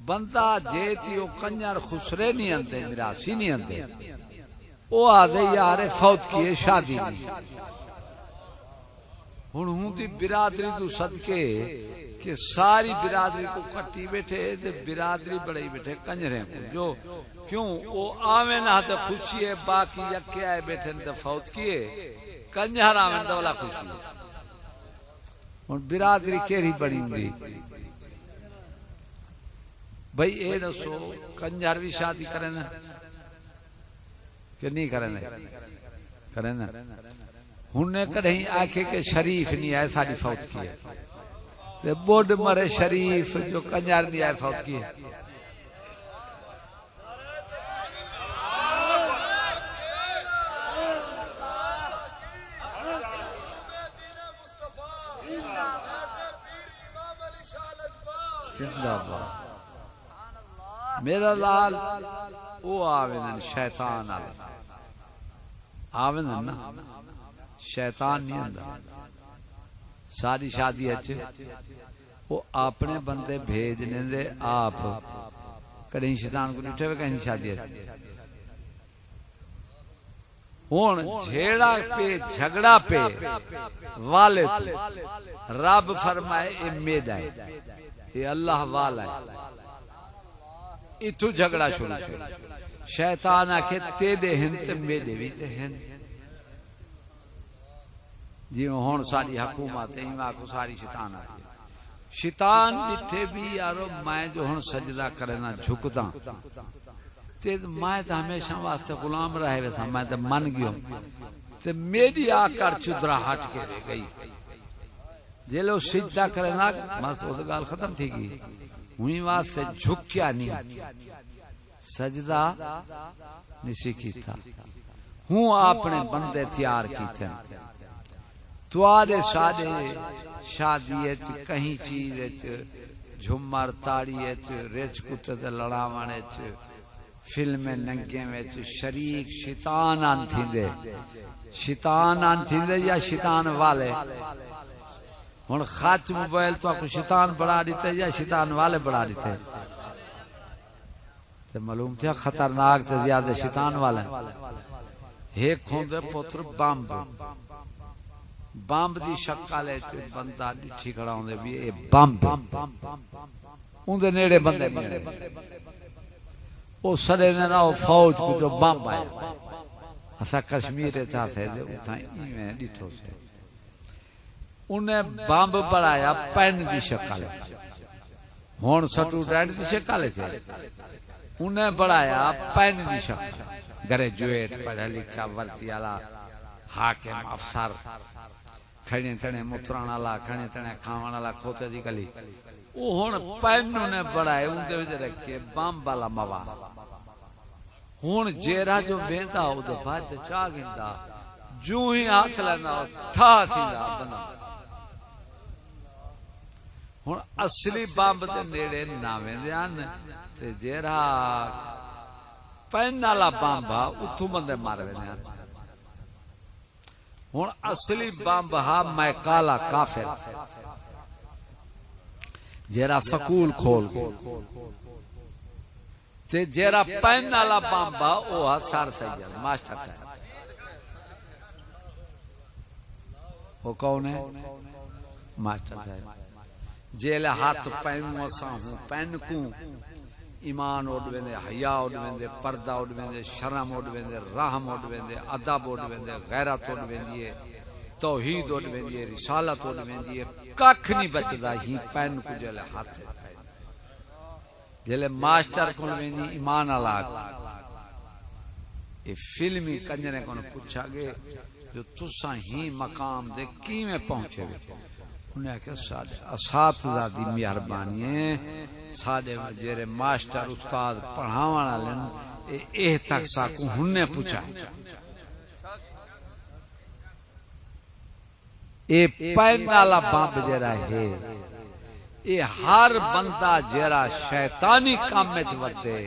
بندہ جے تی او کنجر، خسرے نہیں آندے مراسی نہیں آندے۔ او آدھے یار، فوت کیے، شادی نہیں۔ ہوں ہوں دی برادری تو صدقے کہ ساری برادری کو کٹی بیٹھے، تے برادری بڑی بیٹھے کنجرے کو۔ جو کیوں؟ وہ آویں نہ تے خوشی ہے باقی یکے آئے بیٹھے تے فوت کیے۔ کنجر آویں تے والا خوشی ہے۔ برادری کیڑی بڑی ہوندی بھائی اے دسو کنجر بھی شادی کرے کہ نہیں کرے نا؟ ہن نے کدی آکھے کہ شریف نہیں ہے ساری فوت کی ہے۔ بوڈ مرے شریف جو کنجر نہیں آئے فوت کی ہے۔ میرا لال وہ آوین شیطان آوین نا؟ شیطان نہیں ہوں ساری شادی وہ اپنے بندے بھیجنے دے آپ کہیں شیطان کو نٹھے ہوئے کہیں شادی ہوں جھیڑا پہ جھگڑا پہ والد، رب فرمائے، اے میدا ہے۔ یہ اللہ والا ہے۔ اتو جھگڑا شروع شیطان آکھے تے دے ہن تے میدے بھی تے ہن۔ جی ہوں ساری حکومت کو ساری شیطان آ شیطان جتھے بھی یارو، میں جو ہوں سجدہ کرنا جھکدا تے میں تے ہمیشہ واسطے غلام رہے ویسا میں تے من گیو تے میری آ کر چدرا ہٹ کے رہ گئی۔ جے لو سجدہ کرنا بس او گل ختم تھی گئی۔ ہوئی واسطے جھکیا نہیں۔ سجدہ نہیں کیتا ہوں اپنے بندے تیار کیتے توارے سادے شادی کہیں چیز جھمر تاڑی رچ کتے تے لڑاوان لڑاون فلم ننگے وچ شریک شیطان آن تھیندے۔ شیطان آن تھیندے یا شیطان والے؟ ہن خاچ موبائل تو کو شیطان بڑا دیتے یا شیطان والے بڑا دیتے۔ تے معلوم تھیا خطرناک تے زیادہ شیطان والے۔ ایک ہوندے پتر بمب۔ بمب دی شکل ہے بندہ ڈٹھی کھڑا ہوندے بھی اے بمب۔ اون دے نیڑے بندے نیڑے او سڑے نے نہ فوج کو جو بمب آیا۔ اسا کشمیر چا تھے دے ایویں ڈٹھو سے۔ انہیں بمب بڑھایا، پین دی شکل۔ ہن سٹوڈنٹ دی شکل ہے۔ انہیں بڑھایا، پین دی شکل۔ گریجویٹ پڑھا لکھا، ورتی والا حاکم افسر۔ کھڑے تھڑے متران والا، کھڑے تھڑے کھاون والا، کھوتے دی گلی۔ او ہن پین نے بڑائے اون دے وچ رکھ کے بم والا موا۔ ہن جیرا جو ویندا، او دے بعد چا گندا جو ہی ہاتھ لینا تھا تھیندا بنا۔ ہن اصلی بمب دے نیڑے ویندیان تے پین والا بمب اتھوں بندے مار ویندیان ہوں اصلی بمب ہا میں کالا کافر جیرا سکول کھول تے پین والا بمب او ہا سر سید ماسٹر صاحب وہ کون ہے ماسٹر صاحب جیل ہاتھ پین وسا ہوں، پین کو ایمان اڈ ویندے، حیا اڈ ویندے، پردہ اڈ ویندے، شرم اڈ ویندے، رحم اڈ ویندے، ادب اڈ ویندے، غیرت اڈ ویندی ہے، توحید اڈ ویندی ہے، رسالت اڈ ویندی ہے۔ ککھ نہیں بچدا، ہی پین کو جلے ہاتھ جلے ماسٹر کول ویندی، ایمان والا۔ اے فلمی کنجرے کون پوچھا گے جو تساں ہی مقام دے کیویں پہنچے وے؟ انہیں کہ اساتذہ دی مہربانی ہے ساڈے جڑے ماسٹر، استاد پڑھاون والے اے تک سا کو ہننے پوچھا۔ اے پین والا بمب جڑا ہے، اے ہر بندہ جڑا شیطانی کام وچ ودے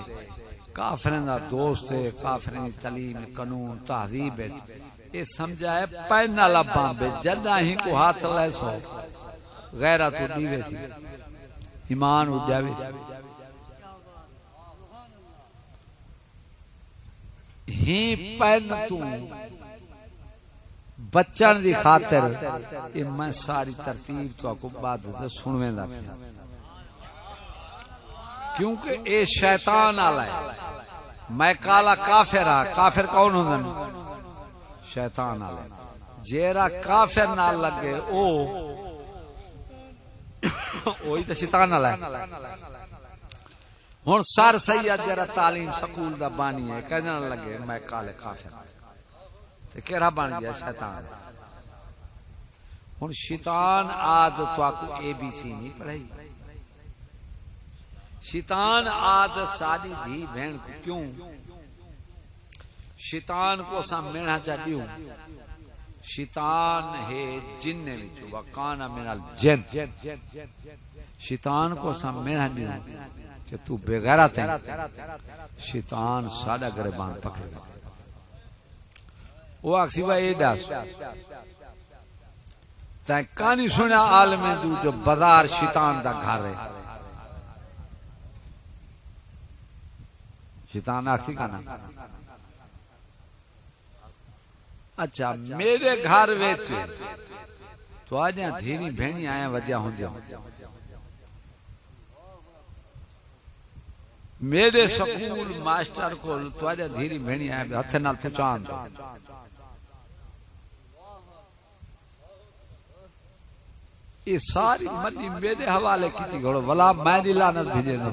کافرن دا دوست ہے کافرن دی تعلیم، قانون، تہذیب اے سمجھا ہے پین والا بمب جدا ہی کو ہاتھ لے سو۔ غیرت دیوے تھی ایمان اٹھ جاوے. ہی پین تو بچن دی خاطر یہ میں ساری ترتیب تو کو بعد سنویں لگ کیونکہ اے شیطان والا ہے. میں کالا کافر ہاں کافر کون ہوں شیطان والا جیرا کافر نہ لگے او وہی تو شیطان والا ہے ہوں سر سید جرا تعلیم سکول دا بانی ہے کہنے لگے میں کالے کافر کہڑا بن گیا شیطان ہوں شیطان آد تو کو اے بی سی نہیں پڑھائی شیطان آد ساری بھی بہن کو کیوں شیطان کو سا مینا چاہتی ہوں شیطان ہے جن نے وکان من جن شیطان کو سا مینا دیوں کہ تو بے غیرت ہے شیطان سادہ گربان پکڑ گا۔ وہ آخسی بھائی دس۔ تے کہانی سنیا عالم دو جو بازار شیطان دا گھر ہے۔ شیطان آخسی کا اچھا میرے گھر ویچ تو آج دھیری بہنی آیا ودیا ہوں جاؤں میرے سکول ماسٹر کو تو آج دھیری بہنی آیا ہتھے نال پہچان دو یہ ساری منی میرے حوالے کی گھڑو۔ بلا میں لانت بھیجے نا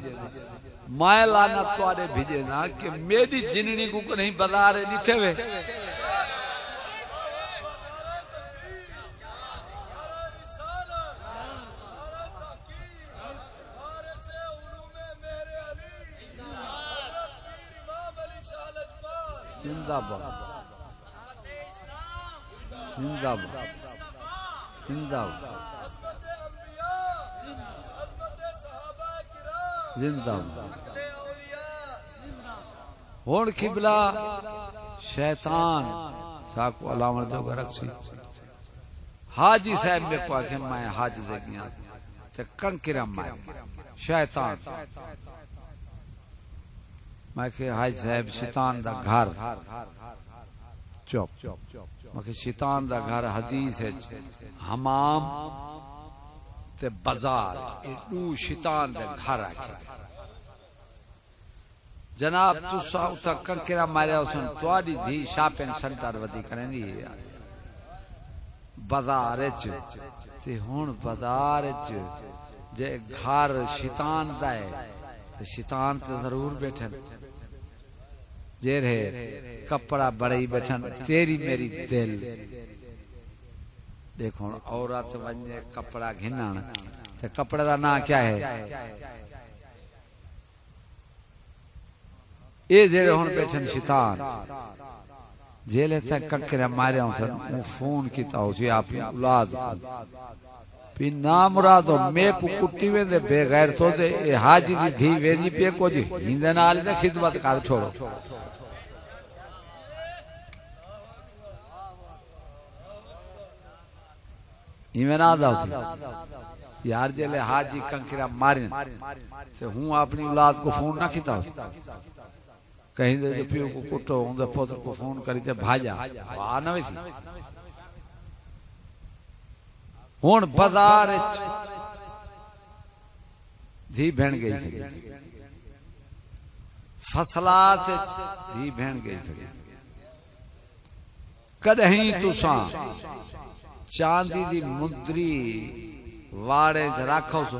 میں لانت تو آرے بھیجے نا کہ میری جننی کو نہیں بتا رہے نیچے زندہ باد۔ زندہ باد۔ زندہ باد۔ زندہ ہوں کبلا شیطان ساکو علامت جو گرک سی حاجی صاحب میں کو آکھے، میں حاج دے گیا کنکرم میں شیطان۔ میں کہ حاج صاحب، شیطان دا گھر۔ چوپ میں کہ شیطان دا گھر حدیث ہے۔ حمام تے بازار دو شیطان دے گھر آکھے جناب تو سا اتا کنکرا ماریا اسن تواری دی شاپنگ سنٹر ودی کریں دی بازار چ تے ہن بازار چ جے گھر شیطان دا ہے۔ تے شیطان تے ضرور بیٹھن۔ جے رہے کپڑا بڑی بیٹھن تیری میری دل۔ دیکھو عورت ونجے کپڑا گھنن تے کپڑے دا نام کیا ہے؟ اے جڑے ہن بیٹھن شیطان، جیلے تے ککرے مارے ہوں فون کیتا ہو سی اپنی اولاد پی نام مراد میں کٹی وے دے بے غیر تو دے حاجی دی دھی ویندی پے کو جی ہندے نال دے خدمت کر چھوڑو۔ یار جلے حاجی کنکرا مارن تے ہوں اپنی اولاد کو فون نہ کیتا کہیں دے جو پیو کو کٹو ہوں دے پتر کو فون کری تے بھاجا۔ آ نہ ویسی۔ ہن بازار دھی بہن گئی تھی۔ فصلات دھی بہن گئی تھی۔ کدہیں تساں چاندی دی مدری واڑے رکھو سو۔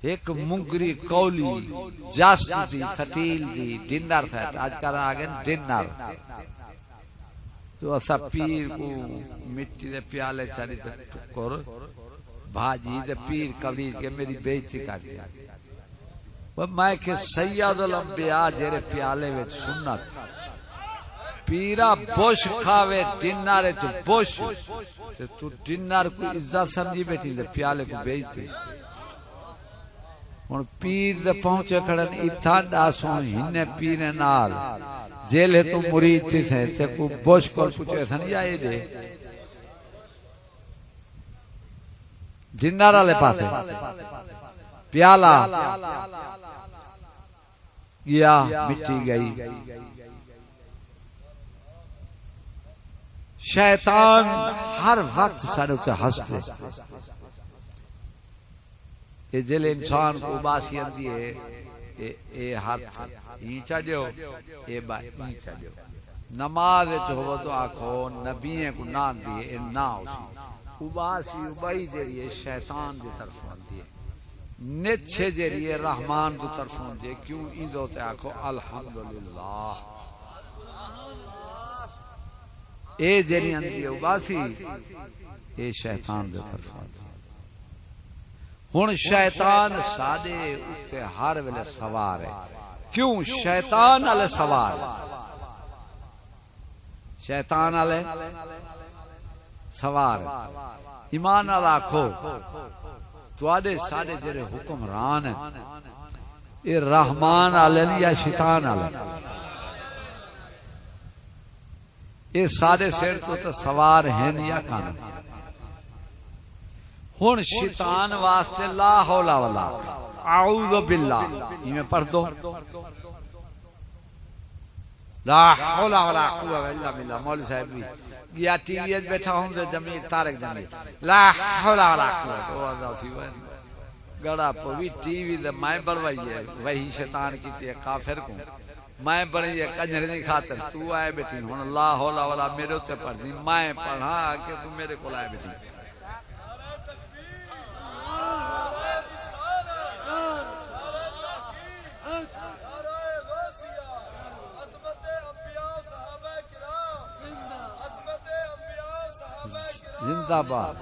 ایک مگری کولی جس دی فتیل دی ڈنر تھا۔ آج کل آگے ڈنر۔ تو اسا پیر کو مٹی دے پیالے چاری تے ٹکر، بھاجی دے پیر کبیر کے میری بےزتی کر دیا میں کہ سید الانبیاء جڑے پیالے وچ سنت، پیرا بوش کھاوے ڈنر چ بوش تے تو ڈنر کو عزت سمجھی بیٹھی تے پیالے کو بیچتی ہن پیر دے پہنچے کھڑن ایتھا داسوں ہنے پیر نال۔ جیل ہے تو مرید تھی ہے تے کو بوش کر کچھ ایسا نہیں آئے دے۔ جنہ رہا لے پاتے پیالا گیا، مٹی گئی۔ شیطان ہر وقت سارے سے ہنستے کہ جیل انسان کو باسی اندی ہے۔ ہے اے ہاتھ ہی چاہو اے بائی ہی چاہو نماز ہو تو آخو نبی کو نہ دیے نہ اباسی ابائی جیڑی ہے شیطان دی طرف آتی ہے نچے جیڑی ہے رحمان دی طرف آتی ہے کیوں ایندو تے آخو الحمدللہ۔ اے جیڑی اندی اباسی اے شیطان دے طرف آتی ہوں شیطان سادے اتنے ہر ویلے سوار ہے۔ کیوں شیطان والے سوار؟ شیطان والے سوار۔ ایمان والا آخو تے سارے جڑے حکمران ہیں یہ رحمان والے یا شیطان والے؟ یہ سارے سر تو سوار ہیں یا کان ہوں شیطان واسطے لا ہولا والا اعوذ باللہ۔ یہ پڑھ دو۔ لا حول ولا قوه الا بالله مولوی صاحب بھی یا ٹی وی بیٹھا ہوں تو جمی تارک جمی لا حول ولا قوه او ذاتی گڑا پوی ٹی وی دے میں بڑوائی ہے وہی شیطان کی تے کافر کو میں بڑی ہے کنجر نہیں خاطر۔ تو آئے بیٹھی، ہن اللہ حول ولا، میرے تے پڑھ دی۔ میں پڑھا کہ تو میرے کول آئے بیٹھی۔ زندہ باد۔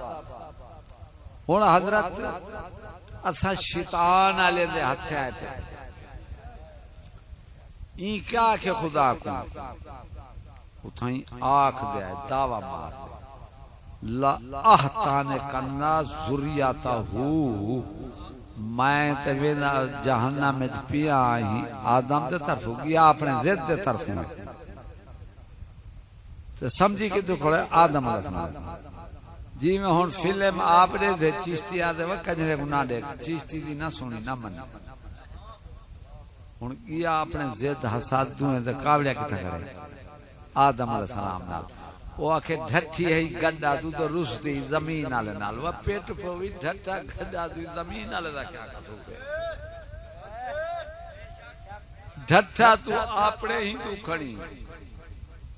ہوں حضرت اصا شیطان والے دے ہاتھ آئے پہ این کیا کہ خدا کو اتھائی آخ دے دعوی مار لا احتان کنا ذریاتا ہو۔ میں تے وینا جہنم وچ پیا ہی آدم دے طرف گیا، اپنے ضد دے طرف تے سمجھی کہ تو کھڑے آدم علیہ السلام جی میں ہوں فلم آپ نے دے چیشتی آدھے وہ کجرے کو نہ دیکھ چیشتی دی نہ سنی، نہ منی۔ ہوں کیا اپنے زد حساد دوئے دے کابلیا کتا کرے۔ آدم علیہ السلام نال۔ وہ آکھے ڈھٹی ہے گڈا تو تو رس دی زمین آلے نال۔ وہ پیٹ پوی ڈھٹا گڈا دی زمین آلے دا کیا کتو پہ ڈھٹا تو اپنے ہی تو کھڑی۔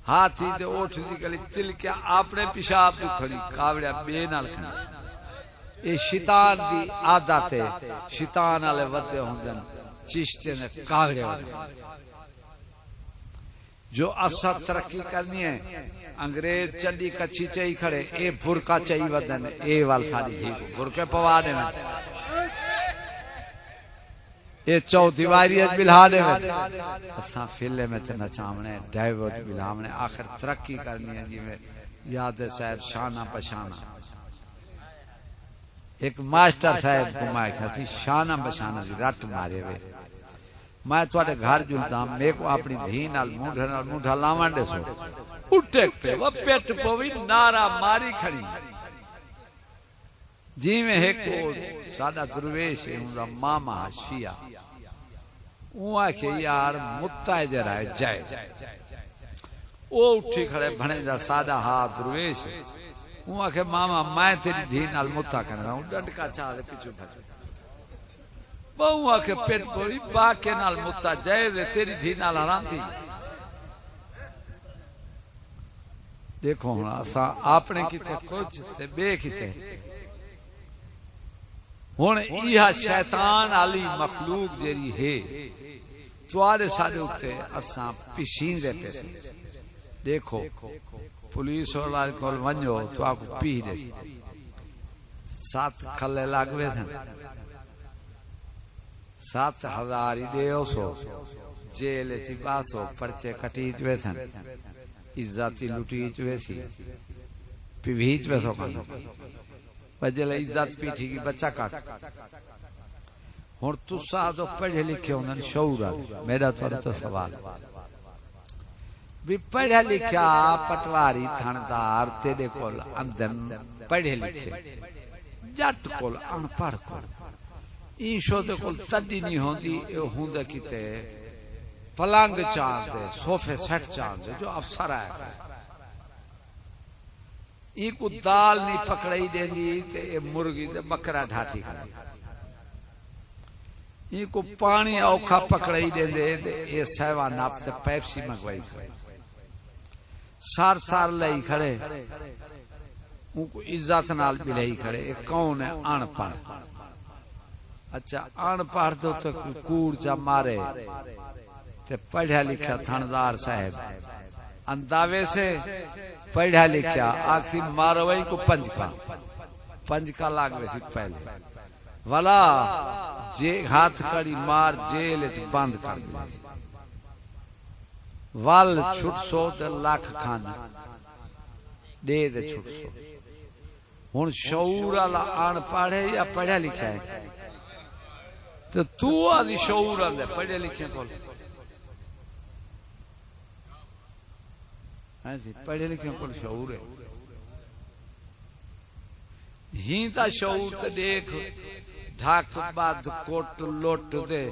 ہاتھی دے اوٹھ دی گلی تل کیا اپنے پیشاب تو کھڑی، کاوڑیا بے نال کھڑی۔ اے شیطان دی عادت ہے، شیطان والے ودے ہوندن چشتے نے کاوڑے جو اصل ترقی کرنی ہے، انگریز چنڈی کچھی چاہی کھڑے، اے برکا چاہی ودن اے وال ساری تھی برکے پوا دے میں یہ چو دیواری اج بلھانے میں۔ اساں فلے میں تے نچامنے ڈائیورٹ بلھاونے آخر ترقی کرنی ہے جی میں۔ یاد صاحب شانہ پشانہ۔ ایک ماسٹر صاحب کو میں کہا شانہ پشانہ دی رٹ مارے ہوئے میں تواڈے گھر جلتا میں کو اپنی دھی نال منڈھا نال منڈھا لاوان دے سو۔ اٹھے پہ وہ پیٹ پوی نارا ماری کھڑی۔ جی میں ایک سادہ درویش ہے، ان ماما شیعہ وہ کہ یار، متا جرا جائے۔ وہ اٹھی کھڑے بنے جا سادہ ہاتھ درویش وہ کہ ماما، میں تیری دھی نال متا کرنا ہوں ڈنڈکا چاہ دے، پیچھے بھج۔ بہو آ کے پیٹ پوری با کے نال متا، جائے دے، تیری دھی نال حرام تھی۔ دیکھو ہوں اپنے کتے کچھ تے بے کتے ہوں یہ شیطان والی مخلوق جیری ہے۔ تھوڑے سارے اتنے اساں پسیندے پہ دیکھو پولیس والا کول ونجو تو آپ کو پی دے سات کھلے لگوے تھے سات ہزار دے سو۔ جیل سی باسو پرچے کٹی چوے تھے عزتی لٹی چوے سی۔ پی بھی چوے سو کھانا پجل عزت پیٹھی کی بچہ کاٹ۔ ہوں تسا تو پڑھے لکھے ہونا شعور میرا تھوڑا تو سوال۔ بھی پڑھا لکھا پٹواری تھندار تیرے کول اندن پڑھے لکھے۔ جٹ کول ان پڑھ کول۔ ایشو دے کول تدی نہیں ہوندی، اے ہوندا کیتے پلنگ چاند دے سوفے سیٹ چاند دے جو افسر ہے ای کو دال نہیں پکڑائی دیں دی تے مرگی تے بکرا ڈھاٹی کھڑی ای کو پانی اوکھا پکڑائی دیں دے تے اے سیوا ناپ تے پیپسی مگوائی کھڑی سار سار لئی کھڑے۔ ان کو عزت نال بھی لئی کھڑے۔ اے کون ہے؟ ان پڑھ۔ اچھا ان پڑھ دو تو کوڑ چا مارے۔ تے پڑھا لکھا تھندار صاحب۔ انداوے سے پڑھا لکھا آخری ماروئی کو پنج کا۔ پنج کا لاگ رہی پہلے۔ والا جے ہاتھ کڑی مار جیل بند کر دی وال چھٹ سو تے لاکھ کھانا دے دے چھٹ سو۔ ہن شعور والا ان پڑھے یا پڑھا لکھا ہے؟ تو تو آدھی شعور والے پڑھے لکھے کول۔ ہاں جی، پڑھے لکھے کو شعور ہے۔ ہی تا شعور تے دیکھ ڈھاک بد کوٹ لوٹ دے،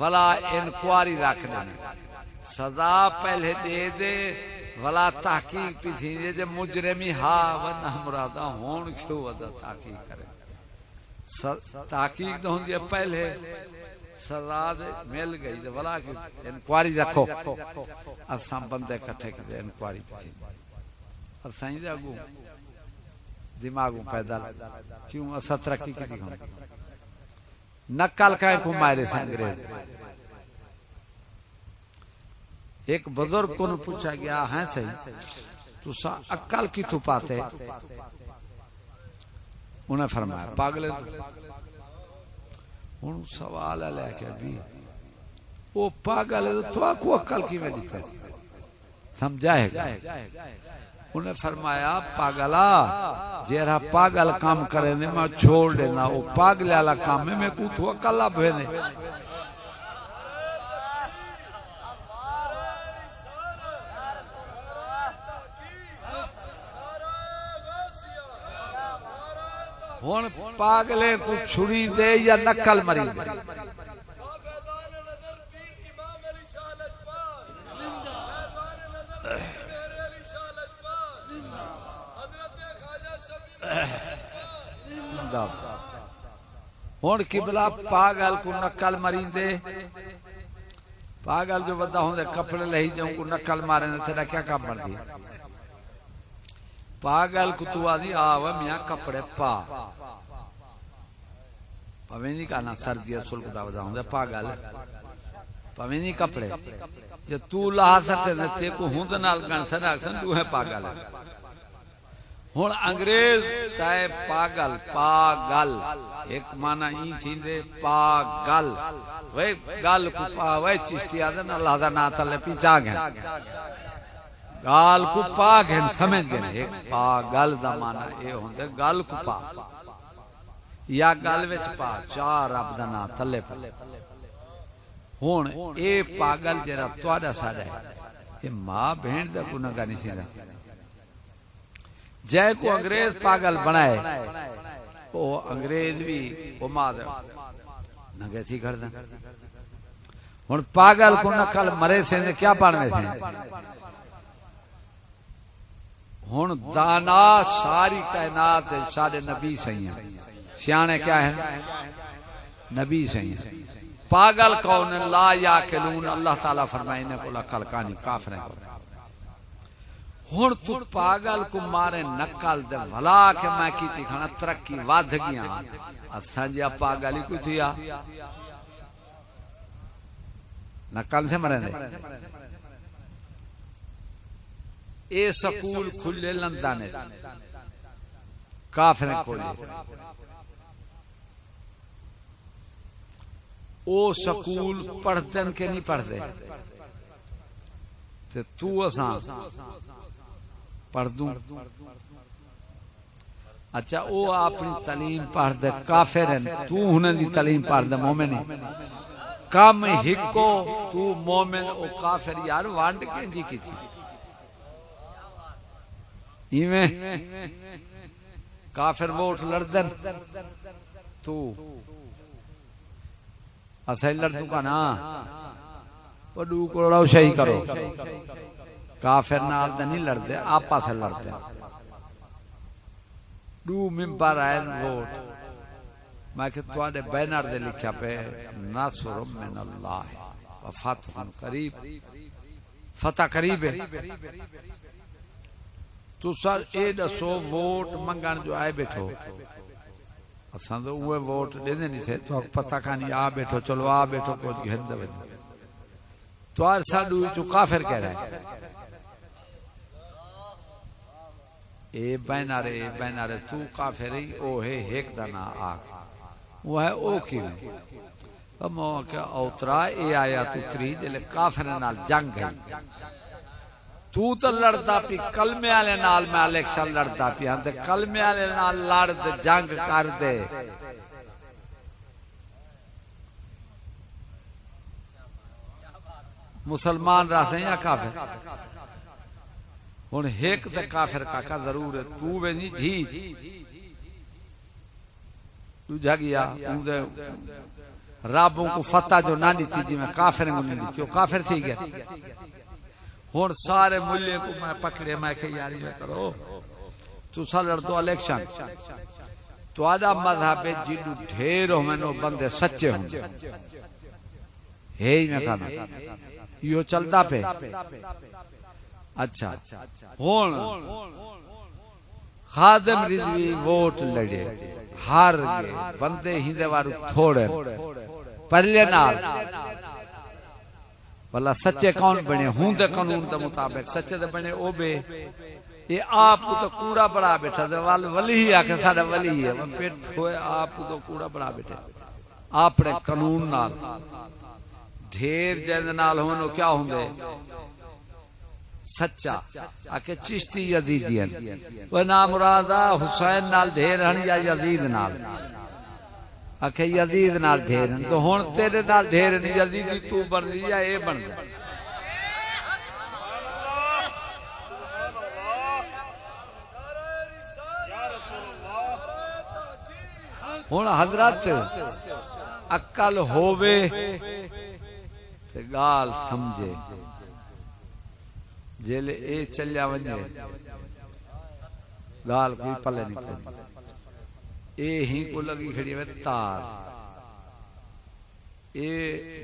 ولا انکوائری رکھ دے سزا پہلے دے دے، ولا تحقیق پیچھے دے جے مجرمی ہا، ون مرادا ہون کیوں ودا تحقیق کرے؟ تحقیق تو ہوندی پہلے۔ سزا مل گئی تو بلا انکوائری رکھو۔ اساں بندے کٹھے کرے انکوائری اساں ہی اگو دماغوں پیدا کیوں؟ اسا ترقی کی ہوں نقل کا کو مارے انگریز۔ ایک بزرگ کو پوچھا گیا ہے صحیح تو سا عقل کی تو پاتے انہیں فرمایا پاگلے ہوں سوال ہے لے کے بھی۔ وہ پاگل ہے، تو کو عقل کی میں دیتا سمجھائے گا۔ انہیں فرمایا، پاگلا، جیرا پاگل کام کرے نے، میں چھوڑ دینا وہ پاگل والا کام ہے، میں کو تو عقل اب ہوں پاگلے کو چھری دے یا نقل مری ہوں کبلا پاگل کو نقل مری دے پاگل جو بندہ ہوں کپڑے لہی جاؤں کو نقل مارے تیرا کیا کام بن گیا پاگل کتو آدھی آو میاں کپڑے پا۔ پویں نہیں کہنا سردی سلک دا ودا ہوندا پاگل۔ پویں نہیں کپڑے۔ جے تو لا سکتے تے تے کو ہوند نال گن سنا سن، تو ہے پاگل۔ ہن انگریز تے پاگل پاگل۔ ایک معنی ای تھیندے پاگل۔ وے گل کو پا وے چشتی آدن اللہ دا نام تلے پیچا گیا گال کو پا گھن سمجھ گئے ایک پا گل دا مانا اے ہوندے گل کو پا یا گل وچ پا چار رب دا نام تھلے پا ہن اے پاگل جڑا تواڈا ساڈا ہے۔ اے ماں بہن دا گناہ نہیں سی جے کو انگریز پاگل بنائے، او انگریز بھی او ماں دے نگے تھی کر دیں ہن پاگل کو نقل مرے سے کیا پڑھنے سے ہوں دانا ساری کائنات سارے نبی سی ہیں سیانے کیا ہے نبی سی ہیں پاگل کون لا یا کلون اللہ تعالیٰ فرمائے نے کو کل کانی کافر ہوں تو پاگل کو مارے نقل دے، بھلا کہ میں کیتی کھانا، ترقی ود گیا۔ اساں جی پاگل ہی کوئی تھیا نقل سے مرے اے سکول کھلے لندن کافر کھولے او سکول پڑھتے کہ نہیں پڑھتے؟ تے تو اساں پڑھ دوں اچھا او اپنی تعلیم پڑھ دے کافر ہیں۔ تو انہاں دی تعلیم پڑھ دے مومن کم ہکو تو مومن او کافر یار وانڈ کے دی کیتی کافر ووٹ لڑدن۔ تو اصل لڑدوں کا نا۔ وڈو کوڑا شہی کرو۔ کافر نال تے نہیں لڑدے آپا سے لڑدے۔ دو ممبر آئے ووٹ۔ میں کہ تواڈے بینر دے لکھیا پہ نصر من اللہ و فتح قریب۔ فتح قریب ہے۔ تو سر اے دسو ووٹ منگن جو آئے بیٹھو۔ اساں تو اوے ووٹ دے نہیں تھے۔ تو پتہ کانی آ بیٹھو، چلو آ بیٹھو، کچھ گھن دے تو آر ساڈو تو کافر کہہ رہا ہے۔ اے بینارے اے بینارے، تو کافر ہی او ہے ایک دنا آ وہ ہے او کیوں؟ اما کہ اوترا، اے آیا تو تری، جلے کافر نال جنگ ہے تو تو لڑتا پی، کلمے والے نال میں الیکشن لڑتا پی ہاں تے کلمے والے نال لڑ تے، جنگ کر دے مسلمان رہتے یا کافر؟ ہوں ایک تے کافر کا ضرور ہے، تو وے نہیں جھی۔ تو جگیا رابوں کو فتح جو نہ دیتی جی میں کافر کو نہیں دیتی وہ کافر تھی گیا۔ ہوں سارے ملے کو میں پکڑے، میں کہ یاری میں کرو۔ تو سالر تو الیکشن۔ تو مذہب جنو ڈھیر ہو نو بندے سچے ہوں۔ ہے ہی میں کہنا۔ یہ چلتا پہ اچھا۔ ہوں خادم رضوی ووٹ لڑے۔ ہر بندے ہندے وارو تھوڑے۔ پہلے نال۔ بلا سچے کون بنے؟ ہوں دے قانون دے مطابق۔ سچے دے بنے او بے۔ یہ آپ تو کوڑا بڑا بیٹھا دے وال ولی ہی آکے ساڑا ولی ہے۔ وہ پیٹ ہوئے آپ تو کوڑا بڑا بیٹھے۔ آپ نے قانون نال۔ ڈھیر جیند نال ہونو کیا ہوں دے؟ سچا۔ آکے چشتی یزیدین۔ وہ نام نامرادہ حسین نال، ڈھیر ہن یا یزید نال۔ آخے یزید نال ڈھیر تو ہوں تیرے نال ڈھیر نہیں یزید تو بن رہی یا اے بن رہا ہوں حضرت اکل ہووے تے گال سمجھے جیلے اے چلیا ونجے گال کوئی پلے نہیں پڑی اے ہی کو لگی کھڑی ہے تار۔ اے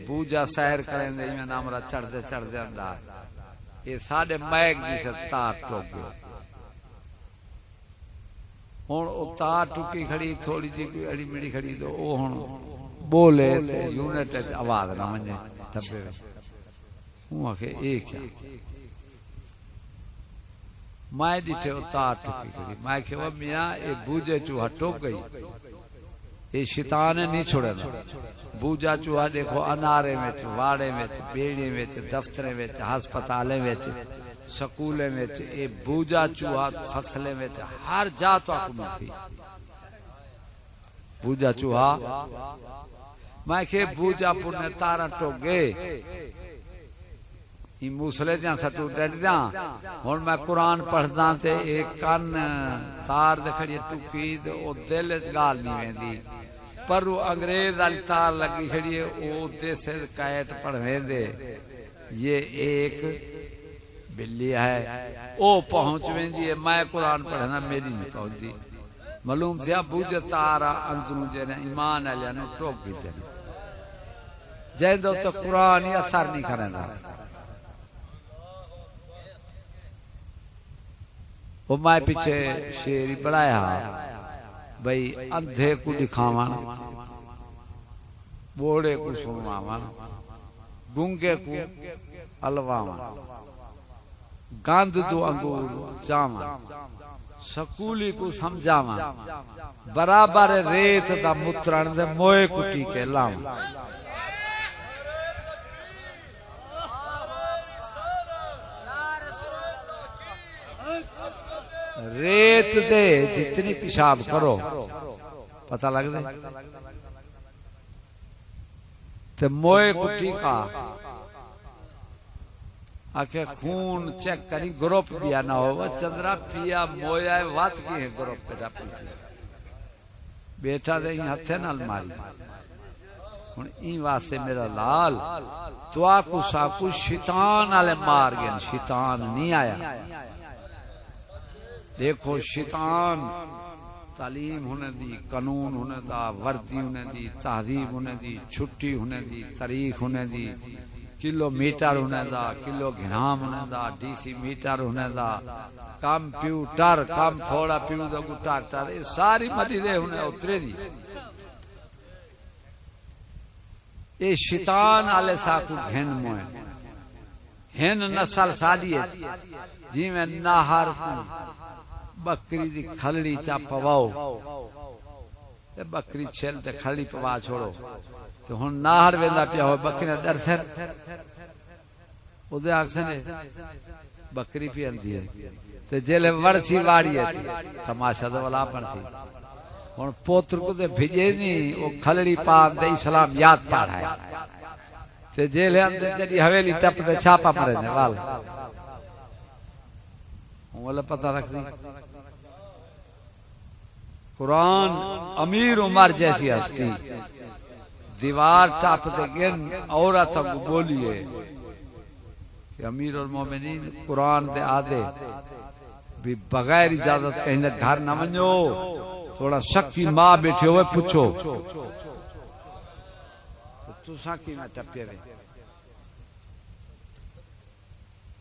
بوجا سیر کریں دے میں نامرا چڑھ دے چڑھ دے اندار اے ساڑے میک دی سے تار ٹوک گئے ہون او تار ٹوکی کھڑی، تھوڑی جی کوئی اڑی میڑی کھڑی تو او ہون بولے تے یونٹ آواز نہ منجے۔ ڈبے ہوں آکے اے کیا؟ میں ڈٹھے اتار ٹکی گئی۔ میں کہ میاں اے بوجے چوہا ٹوک گئی۔ اے شیطان نہیں چھوڑے نا۔ بوجا چوہا دیکھو انارے میں واڑے میں بیڑی میں دفترے میں ہسپتالے میں سکولے میں اے بوجا چوہا فصلے میں ہر جا تو حکم تھی۔ بوجا چوہا۔ میں کہ بوجا پور نے تارا ٹوک گئے موسلے دیا سٹو ڈٹ دیا ہوں میں قرآن پڑھدا تے ایک کن تار دکھڑی ٹوکی او دل گال نہیں ویندی پر وہ انگریز والی تار لگی کھڑی ہے او دس کیٹ پڑھویں دے یہ ایک بلی ہے۔ او پہنچ ویندی ہے۔ میں قرآن پڑھنا میری نہیں پہنچتی معلوم تھیا بوجھ تارا اندروں جنے ایمان والے نے ٹوک دیتے جے دو تو قرآن اثر نہیں کرنا وہ میں پیچھے شیری بڑھایا بھائی اندھے کو دکھاوا بوڑے کو سنوا گونگے کو الواوا گند دو انگور جاوا سکولی کو سمجھاوا برابر ریت دا مترن دے موئے کٹی کے لاوا ریت دے جتنی پیشاب کرو، پتہ لگ دے تے موئے کٹی کا۔ آکے خون چیک کری، گروپ پیا نہ ہو چندرا پیا مویا وات کی ہے گروپ پہ پی بیٹھا دے، ہی ہتھے نال ماری۔ ہن این واسطے میرا لال تو آکو ساکو شیطان والے مار گئے، شیطان نہیں آیا۔ دیکھو شیطان، تعلیم ہونے دی، قانون ہونے دا، وردی ہونے دی، تہذیب ہونے دی، چھٹی ہونے دی، تاریخ ہونے دی کلو میٹر ہونے دا کلو گرام ہونے دا ڈی سی میٹر ہونے دا، کمپیوٹر، کم تھوڑا پیو دا ٹاکٹر یہ ساری مدی دے ہونے اترے دی۔ یہ شیطان والے ساکو گھن موئے۔ ہن نسل ساڈی ہے۔ جی میں نہر بکری دی کھلڑی چا پواؤ تے بکری چھل تے کھلڑی پوا چھوڑو تے ہن نہر ویندا پیا ہو بکری ڈر تھر او دے اکھن بکری پی اندی ہے تے جلے ورسی واڑی ہے تماشا دے والا پن سی ہن پوتر کو تے بھیجے نہیں او کھلڑی پاک دے اسلام یاد پڑھا ہے تے جیلے اندر جڑی حویلی ٹپ تے چھاپا مرے نے وال والا پتہ رکھ دی۔ قرآن امیر عمر جیسی ہستی۔ دیوار ٹپ تے گن عورت کو بولیے کہ امیر المومنین، قرآن دے آدھے۔ بھی بغیر اجازت کہیں گھر نہ منجو تھوڑا شکی ماں بیٹھے ہوئے پوچھو۔ ٹپے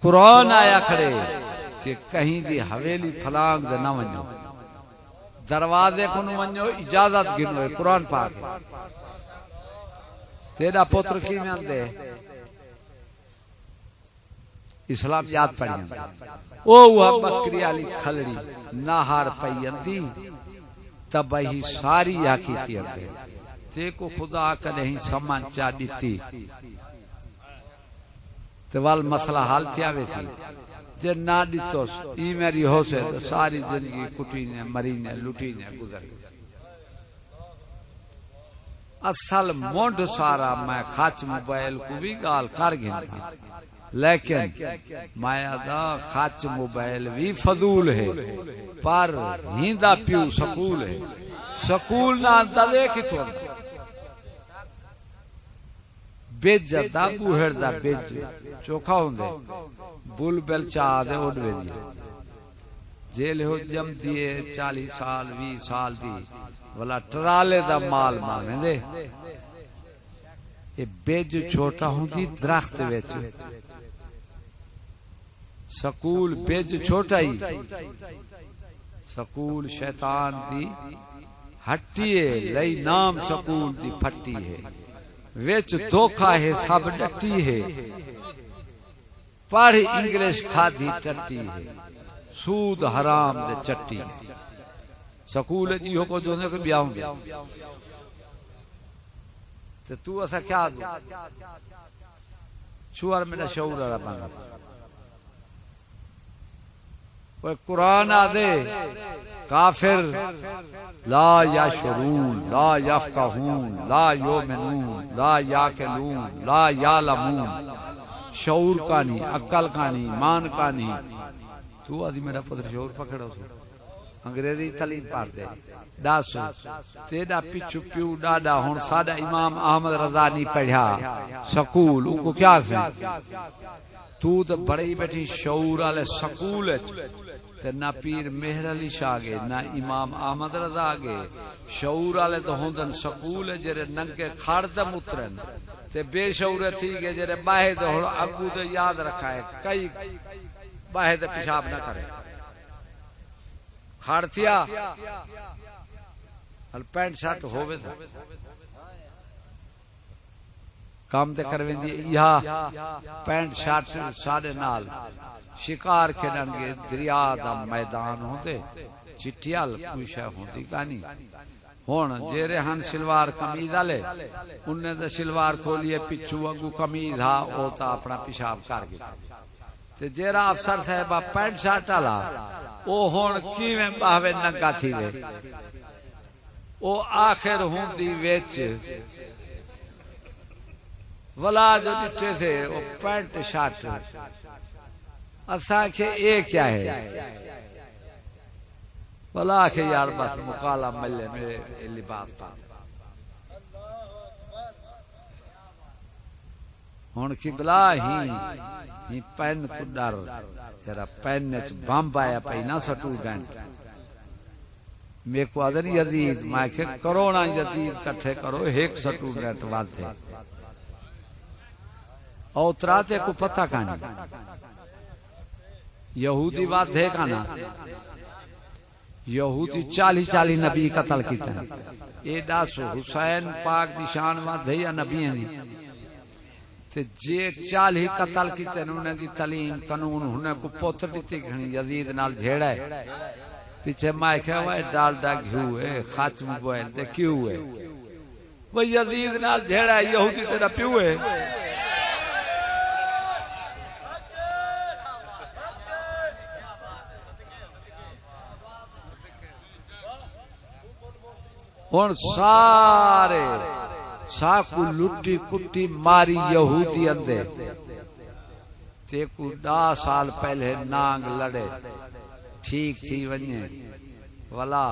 قرآن آیا کھڑے۔ کہ کہیں دی حویلی فلانگ دے نہ ونجو۔ دروازے کو نہ ونجو، اجازت گنو قرآن پاک تیرا پتر کی میں اندے اسلام یاد پڑی او وہ بکری علی کھلڑی، نہار پئی اندی تبہی ساری یا کی تے کو خدا کدیں سمان چا دیتی۔ تے وال مسئلہ حل تھیا وے تھی۔ جے نہ دیتو ای میری ہو سے ساری زندگی کٹی نے، مری نے لٹی نے، گزر اصل مونڈ سارا میں خاچ موبائل کو بھی گال کر گیا لیکن مایا دا خاچ موبائل بھی فضول ہے، پر ہیندا پیو سکول ہے۔ سکول نہ دے کتوں بیج دا بوہر دا بیج چوکھا ہوندے بل بل چا دے اڑ ویندی جیل ہو جم دیے 40 سال 20 سال دی۔ ولا ٹرالے دا مال مانگے اے بیج چھوٹا ہوندی جی، درخت وچ۔ سکول بیج چھوٹا ہی۔ سکول شیطان دی ہٹی ہے، لئی نام سکول دی پھٹی ہے۔ وچ دھوکا ہے، سب ڈٹی ہے۔ پڑھ انگلش کھادی چٹی ہے۔ سود حرام دے چٹی۔ سکول جی ہو کو جو نے کہ بیاہوں گیا تے تو اسا کیا دو چوار میرا شعور رہا بنا۔ وہ قرآن آدھے کافر، لا یا شرون لا یفقہون لا یومنون لا یاکلون، لا یعلمون۔ شعور کا نہیں، عقل کا نہیں مان کا نہیں۔ تو آدھی میرا پتر شعور پکڑا سو انگریزی تعلیم پڑھ دے۔ دس۔ تیرا پچھو پیو ڈاڈا ہوں ساڈا امام احمد رضا نہیں پڑھا سکول، ان کو کیا سے؟ تو تو بڑی بیٹھی شعور والے سکول تے نہ پیر مہر علی شاہ گے، نہ امام احمد رضا گے۔ شعور والے تو ہوندن سکول جڑے ننگے کھڑ تے مترن۔ تے بے شعور تھی گے جڑے باہے تے ہن اگو تے یاد رکھا ہے کئی باہے تے پیشاب نہ کرے۔ کھڑ تھیا۔ ہل پینٹ شرٹ ہووے تے کام تے کر ویندی یا پینٹ شرٹ ساڈے نال۔ شکار کھیڈن گے دریا دا میدان ہوندے چٹیال کوئی شے ہوندی کانی ہن جیرے ہن سلوار قمیض والے اننے تے سلوار کھولیے، پچھو اگو قمیض ہا او تا اپنا پیشاب کر گیا تے جیرا افسر صاحب پینٹ شرٹ والا او ہن کیویں باوے ننگا تھی وے۔ او آخر ہوندی وچ ولا جو ڈٹے تھے وہ پینٹ شرٹ۔ اصا کے اے کیا ہے؟ بلا کے یار بس مکالا ملے میرے لباس پا ہوں کی بلا ہی پین تو ڈر۔ تیرا پین بمب آیا پی نہ سٹو گنٹ میرے کو آدھر یزید؟ میں کہ کروڑا یزید کٹھے کرو، ایک سٹوڈنٹ واد ہے اوتراتے کو پتہ کہانی یہودی واد ہے کہنا یہودی چالی چالی نبی قتل کیتے ہیں اے داسو حسین پاک دی شان واد ہے یا نبی ہیں تے جے چالی قتل کیتے ہیں انہیں دی تعلیم قانون انہیں کو پوتر دیتی گھنی، یزید نال جھیڑا ہے۔ پیچھے مائے کہ وہ ڈالڈا گھیو ہے خاچ موبائل تے کیوں ہے؟ وہ یزید نال جھیڑا ہے، یہودی تیرا پیو ہے۔ ہوں سارے ساکو لٹی کٹی ماری یہودی اندے تے کو ڈا سال پہلے نانگ لڑے، ٹھیک تھی ونجے۔ ولا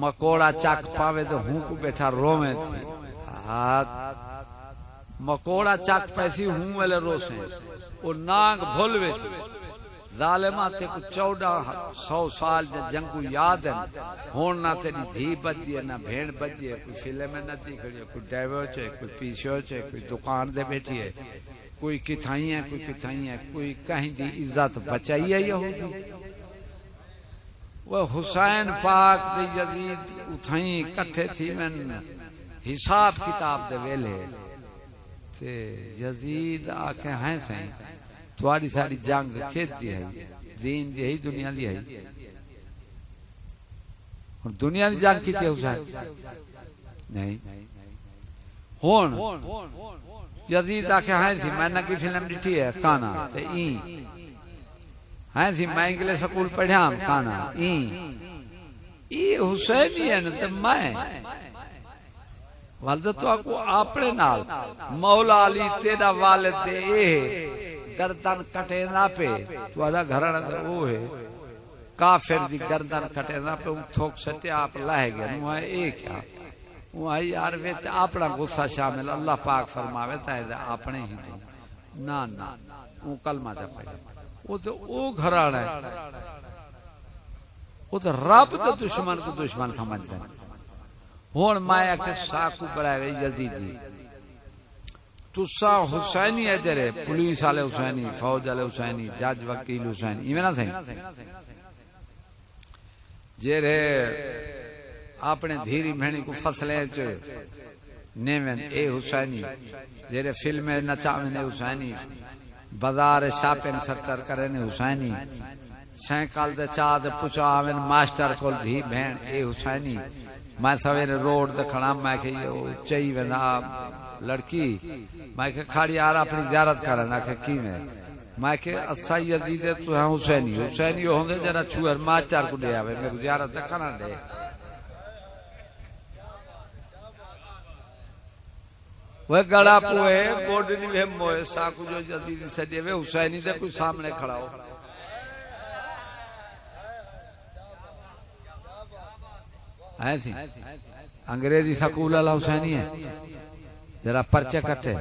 مکوڑا چک پاوے تو ہوں کو بیٹھا رومے تھی ہاں، مکوڑا چک پیسی ہوں والے روسے۔ وہ نانگ بھولوے تھی ظالمہ تے کو چودہ سو سال جا جنگو یاد ہے ہون نہ تیری دھی بجی ہے، نہ بھیڑ بجی ہے۔ کوئی فلم میں نہ دیکھ ہے، کوئی ڈیوچ ہے کوئی پیشوچ ہے کوئی دکان دے بیٹھی ہے۔ کوئی کتھائی ہے کوئی کتھائی ہے کوئی کہیں دی عزت بچائی ہے یہودی۔ وہ حسین پاک دے یزید اتھائیں کٹھے تھی میں حساب کتاب دے ویلے۔ تے یزید آکے ہیں سہیں تھوڑی ساری جنگ کھیت دی ہے، دین دی ہے، دنیا دی ہے۔ ہن دنیا دی جنگ کی تھی نہیں۔ ہون یزید آکے ہیں سی، میں نہ کی فلم ڈٹھی ہے، کانا تے این ہیں سی، میں انگلے سکول پڑھا ہم کانا این ای حسینی ہے نا تے میں۔ والدہ تو آپ کو اپنے نال، مولا علی تیرا والد دے اے گردن کٹے نہ پہ تو ادا گھر وہ ہے۔ کافر دی گردن کٹے نہ پہ ان تھوک سٹے آپ لائے گئے۔ وہ ہے اے کیا؟ وہ ہے یار ویت اپنا غصہ شامل۔ اللہ پاک فرماوے تا ہے اپنے ہی دیں نا نا وہ کلمہ جا پڑے وہ تو او گھر آنا ہے۔ وہ تو رب تو دشمن کو دشمن سمجھ دیں ہون مایا کے ساکو بڑھائے یزیدی۔ تسا حسینی ہے جرے پولیس والے حسینی، فوج والے حسینی، جج، وکیل حسینی، ایویں نہ تھیں جرے اپنے دھیری بہنی کو فصلے چ نیویں اے حسینی جرے فلم نچاویں حسینی، بازار شاپنگ سٹر کرے نے حسینی سائیکل دے چا دے پچاویں ماسٹر کول دھی بہن اے حسینی، میں سویرے روڈ تے کھڑا میں کہ چئی ونا لڑکی، میں کہ کھڑی آ رہا اپنی زیارت کرنا کہ کی میں؟ میں کہ اسا یزید تو ہیں حسینی حسینی ہوں ہوندے جڑا چھوہر ماسٹر کو دے آوے، میرے زیارت کرنا دے۔ وہ گڑا پوئے بوڈ نہیں وے موئے ساکو جو جدید سے دے وے، حسینی دے کوئی سامنے کھڑا ہو۔ آئے تھی؟ انگریزی سکول اللہ حسینی ہے۔ ذرا پرچے کٹے۔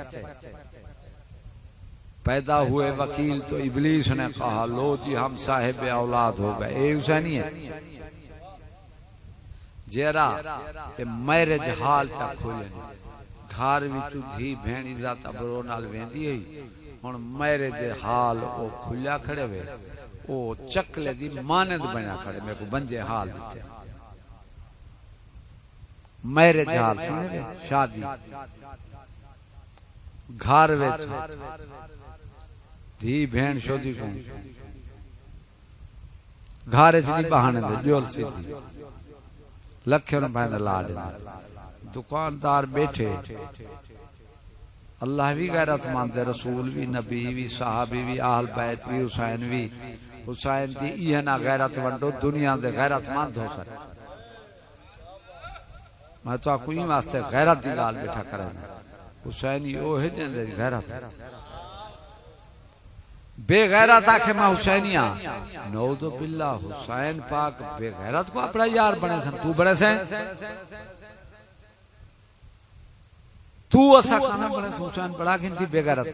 پیدا ہوئے وکیل تو ابلیس نے کہا، لو جی ہم صاحب اولاد ہو گئے۔ اے حسینی ہے۔ جیرا کہ میرج حال چا کھولے گھر وچ دھی بہن عزت ابرو نال ویندی ہے۔ ہن میرج حال او کھلیا کھڑے وے۔ او چکلے دی مانند بنا کھڑے۔ میرے کو بنجے حال دتے۔ میرے جال شادی۔ گھر دھی بہن شودی کو گھر چ بہانے دے، جول سی لکھے روپے لا دے۔ دکاندار بیٹھے۔ اللہ بھی غیرت مند رسول بھی، نبی بھی، صحابی بھی، آل بیت بھی، حسین بھی۔ حسین دی یہ نہ غیرت ونڈو دنیا دے غیرت مند ہو سکے میں تو آپ کو ہی واسطے غیرت دی گال بیٹھا کرے۔ حسینی او ہے جن دی غیرت بے غیرت آکھے میں حسینی ہاں۔ نعوذ باللہ، حسین پاک بے غیرت کو اپنا یار بنے سن۔ تو بڑے سن۔ تو اسا کانا بڑے سن؟ حسین بڑا گنتی بے غیرت۔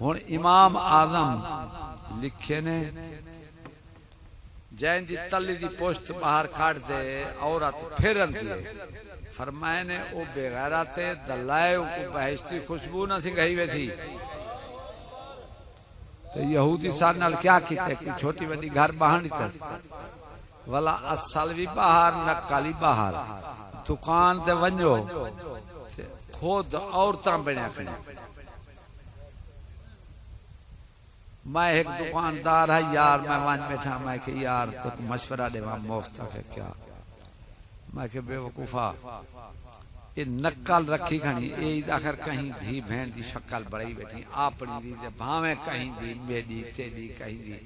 ہن امام اعظم لکھے نے، جین دی تلی دی پوشت باہر کھاڑ دے، عورت پھرن دی فرمائے نے، او بے غیرت دلائے کو بہشتی خوشبو نہ سی گئی وے تھی. تو یہودی ساتھ نال کیا کیتے؟ کہ چھوٹی بڑی گھر باہر نہیں ولا اصل بھی باہر نکالی باہر۔ دکان دے ونجو خود عورتاں بنیا کھڑی۔ میں ایک دکاندار ہے، یار، میں وہاں بیٹھا، میں کہ یار، تو مشورہ دے مفت ہے، کیا؟ میں کہ بے وقوفا یہ نکل رکھی کھانی یہ آخر کہیں بھی بہن دی شکل بڑی بیٹھی، اپنی دی تے بھاویں کہیں دی میری تیری کہیں دی۔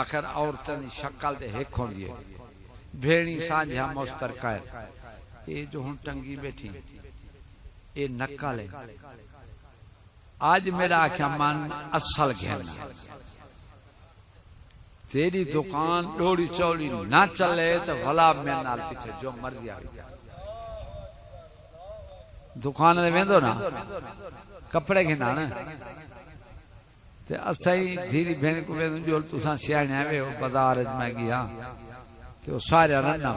آخر عورتوں دی شکل تے ہک ہوندی ہے بھیڑی سانجھا مستر کائر یہ جو ہن ٹنگی بیٹھی، یہ نکل ہے۔ آج میرا آخیا من اصل گھیرنا تیری دکان ڈوڑی چوڑی نہ چلے تو بھلا میں نال پیچھے جو مرضی آ دکان دے ویندو نا، کپڑے گھنا نا تے اسائی دھیری بہن کو ویندو، جو تساں سیانے آوے بازار وچ میں گیا۔ تے او سارے رننا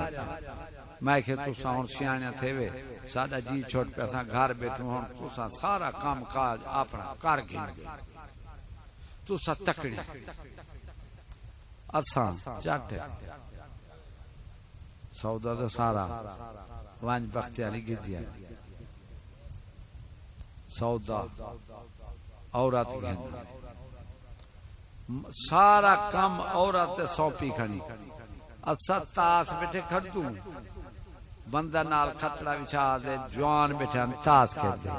میں کہ تساں ہن سیانے تھے وے۔ ساڈا جی چھوٹ پہ اساں گھر بیٹھو ہن۔ تساں سارا کام کاج اپنا کر گھن تساں تکڑی اساں چٹ سودا دا سارا وانج بختیاری گدیا سودا، عورت سارا کم عورت سونپی کھڑی۔ اسا تاس بیٹھے کھڑتوں بندہ نال خطرہ بچھا دے، جوان بیٹھے تاس کھڑتے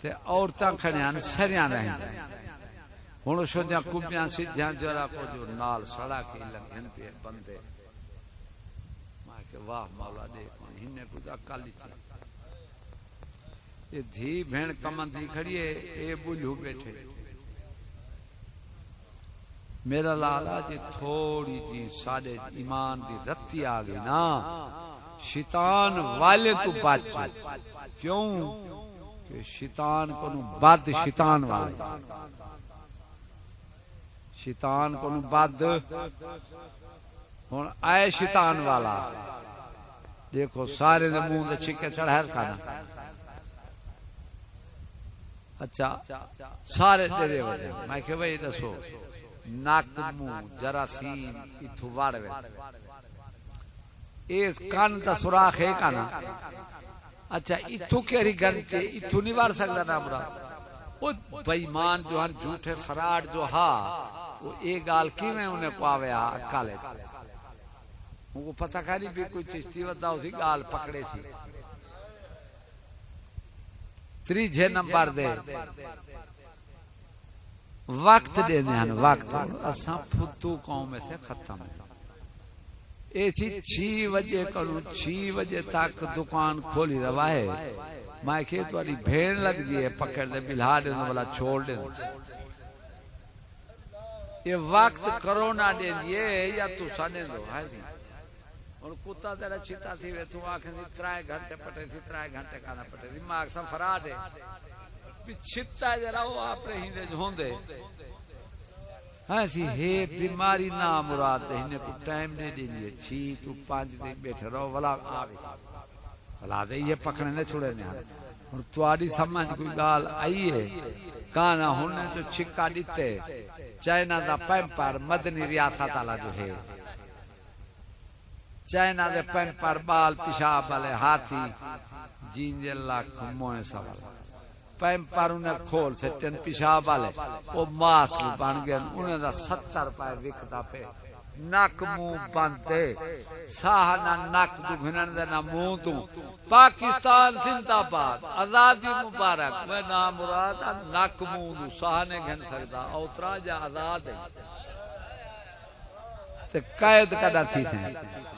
تے عورتاں کھڑیاں سریاں رہیں ہوں سوچا کبیاں سیدھیاں جرا کو جو نال سڑا کے لگن پہ بندے۔ میں کہ واہ مولا دیکھ ہنے کچھ عقل تھی یہ دھی بہن کمن تھی کھڑی ہے، اے بلھو بیٹھے۔ میرا لالا جی تھوڑی جی ساڈے ایمان دی رتی آ گئی نا۔ شیطان والے تو بچ۔ کیوں؟ کہ شیطان کو بد شیطان والے۔ شیطان کو بد۔ ہوں آئے شیطان والا، دیکھو سارے منہ چھکے چڑھا کھانا اچھا سارے تیرے وجہ۔ میں کہ بھائی دسو، نک منہ، جراثیم اتو وڑ اس کان دا سوراخ ہے کنا؟ اچھا اتو کیری گن اتو نہیں وڑ سکتا نا برا او بےمان جو ہن جھوٹے، فراڈ جو ہا۔ وہ اے گال کیویں انہیں کو آویا کالے وہ پتہ کاری بھی کوئی چشتی ودا اسی گال پکڑے سی۔ تریجے نمبر دے۔ وقت دینے ہیں وقت۔ اساں پھتو قوم میں سے ختم۔ ہے ایسی چھ بجے کروں چھ بجے تک دکان کھولی روا ہے۔ میں کہ تاری بھیڑ لگ دی ہے، پکڑ دے، بلھا دے والا چھوڑ دے۔ یہ وقت کرونا دے دیے یا تو سنے دو ہے جی۔ اور کتا تیرا چیتا تھی وے، تو آکھیں دی جی ترائے گھنٹے پٹے تھی، ترائے گھنٹے کھانا پٹے تھی۔ ماں اکسا فرا دے۔ چھتا ہے جرا وہ آپ رہی دے جو ہوندے۔ ہاں سی ہے بیماری نا مراد دے۔ ہنے کو ٹائم نہیں دے لیے چھی، تو پانچ دن بیٹھے رہو، ولا آوے۔ ولا دے، یہ پکڑنے چھوڑے نہیں اور تواری سمجھ کوئی گال آئی ہے کانا ہونے جو چھکا دیتے چائنا دا پیمپر مدنی ریاست والا جو ہے چائنا دے پیمپر بال پیشاب والے ہاتھی جین جے اللہ کھموئے سوال پیمپر انہیں کھول سچن پیشاب والے وہ ماسک بن گئے انہیں دا ستر پائے وکتا پہ نک منہ بنتے ساہ نہ نک دکھنن دے نہ منہ تو۔ پاکستان زندہ باد، آزادی مبارک۔ میں نام مراد نک منہ نو، ساہ نے گھن سکدا اوترا جا آزاد ہے۔ تے قید کدا تھی تھے۔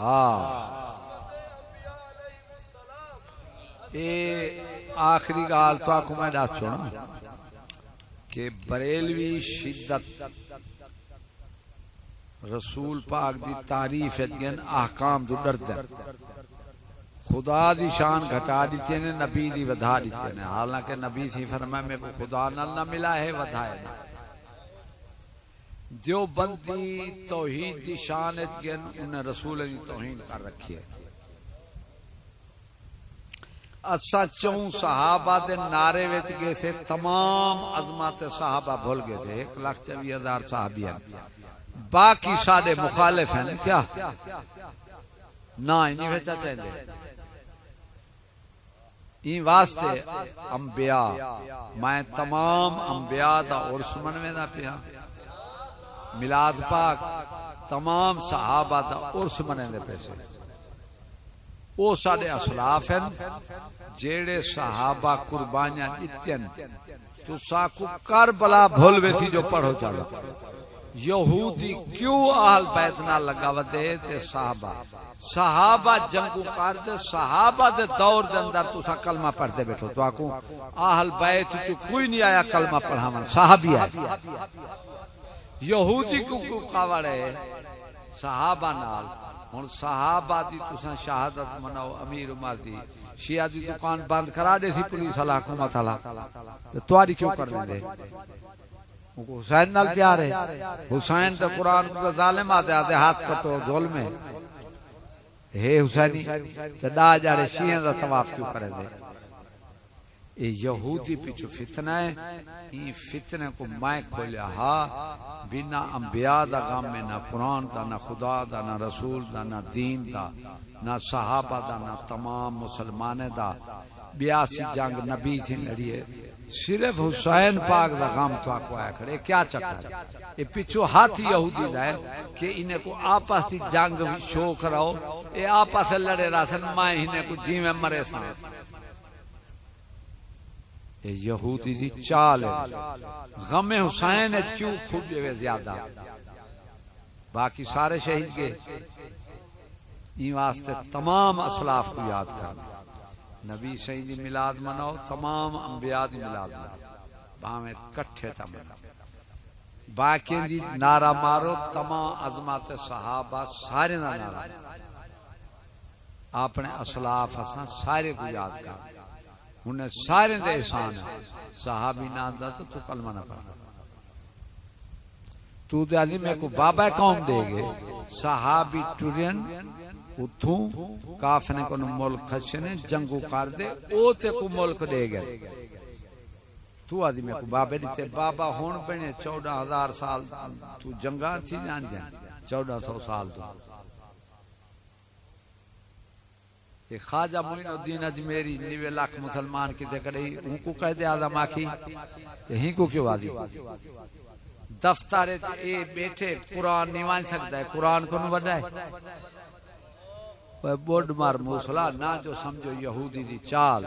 ہاں۔ آخری گال تو آپ کو میں دس چھوڑا کہ بریلوی شدت رسول پاک دی تعریف گن احکام تو ڈرد خدا دی شان گھٹا دیتے نے نبی دی ودھا دیتے نے حالانکہ نبی سی فرمائے میں خدا نہ ملا ہے ودھائے نہ جو بندی توحید دی شان گن انہیں رسول دی توہین کر رکھی ہے۔ اچھا چون صحابہ دے نعرے وچ گئے تھے، تمام عظمت صحابہ بھول گئے تھے، ایک لاکھ چوی ہزار صحابی ہیں باقی سارے مخالف ہیں، کیا؟ نہ انہیں وچ چاہتے این واسطے انبیاء، میں تمام انبیاء دا عرس منوے دا پیا۔ ملاد پاک تمام صحابہ دا عرس منے دے پیسے وہ سارے اسلاف ہیں، جیڑے صحابہ قربانیاں دیتن تو ساکو کربلا بھول وے تھی جو پڑھو چلو یہودی کیوں آل بیت نہ لگا ودے تے صحابہ؟ صحابہ جنگو کر دے، صحابہ دے دور دے اندر تو سا کلمہ پڑھ دے بیٹھو۔ تو آکو آہل بیت تو کوئی نہیں آیا کلمہ پڑھا من صحابی آیا۔ یہودی کو کو قاوڑے صحابہ نال۔ ہن صحابہ دی تساں شہادت مناؤ، امیر عمر دی۔ شیعہ دی دکان بند کرا دے سی پولیس والا، حکومت والا۔ تو تواڈی کیوں کر دے حسین نال پیار ہے۔ حسین تے قرآن کو ظالم آتے آتے ہاتھ کٹو ظلم ہے ہے حسینی، تے دا جاڑے شیعہ دا طواف کیوں کرے دے؟ یہودی پیچھو فتنہ ہے یہ فتنہ کو میں کھولیا ہا بنا انبیاء دا غم میں نہ قرآن دا، نہ خدا دا، نہ رسول دا، نہ دین دا، نہ صحابہ دا، نہ تمام مسلمان دا۔ بیاسی جنگ نبی جی تھی لڑیے صرف حسین پاک دا غم تو آکو آیا کھڑے۔ کیا چکر؟ ہے یہ پیچھو ہاتھ یہودی دا ہے کہ انہیں کو آپس دی جنگ شوک رہو۔ اے آپس لڑے رہا سن، میں انہیں کو جی میں مرے سان یہودی دی چال غم حسین کیوں خوب ہوئے زیادہ۔ باقی سارے شہید کے این واسطے تمام اسلاف کو یاد کر۔ نبی شہیدی ملاد مناؤ، تمام انبیاء دی ملاد مناؤ۔ باہمیں کٹھے تھا منا باقی دی نعرہ مارو، تمام عظمت صحابہ سارے نعرہ۔ اپنے اسلاف حسن سارے کو یاد کر۔ انہیں سارے دے احسان ہے۔ صحابی نہ آتا تو تو کلمہ نہ پڑھا تو دے آدھی میں کو بابا قوم دے گے صحابی ٹورین اتھوں کافنے کو ملک کھچنے، جنگو کر دے، او تے کو ملک دے گے تو آدھی میں کو بابا دیتے بابا ہون پہنے چودہ ہزار سال تو جنگا تھی جان جان چودہ سو سال تو۔ کہ خواجہ معین الدین اجمیری نیوے لاکھ مسلمان کی کرے ان کو کہہ دے اعظم آکھی ہی کو کیوں آدھی؟ دفتر اے بیٹھے، قرآن نہیں مان سکتا ہے، قرآن کو نہیں بڑھا ہے۔ بورڈ مار موسلا، نہ جو سمجھو یہودی دی چال۔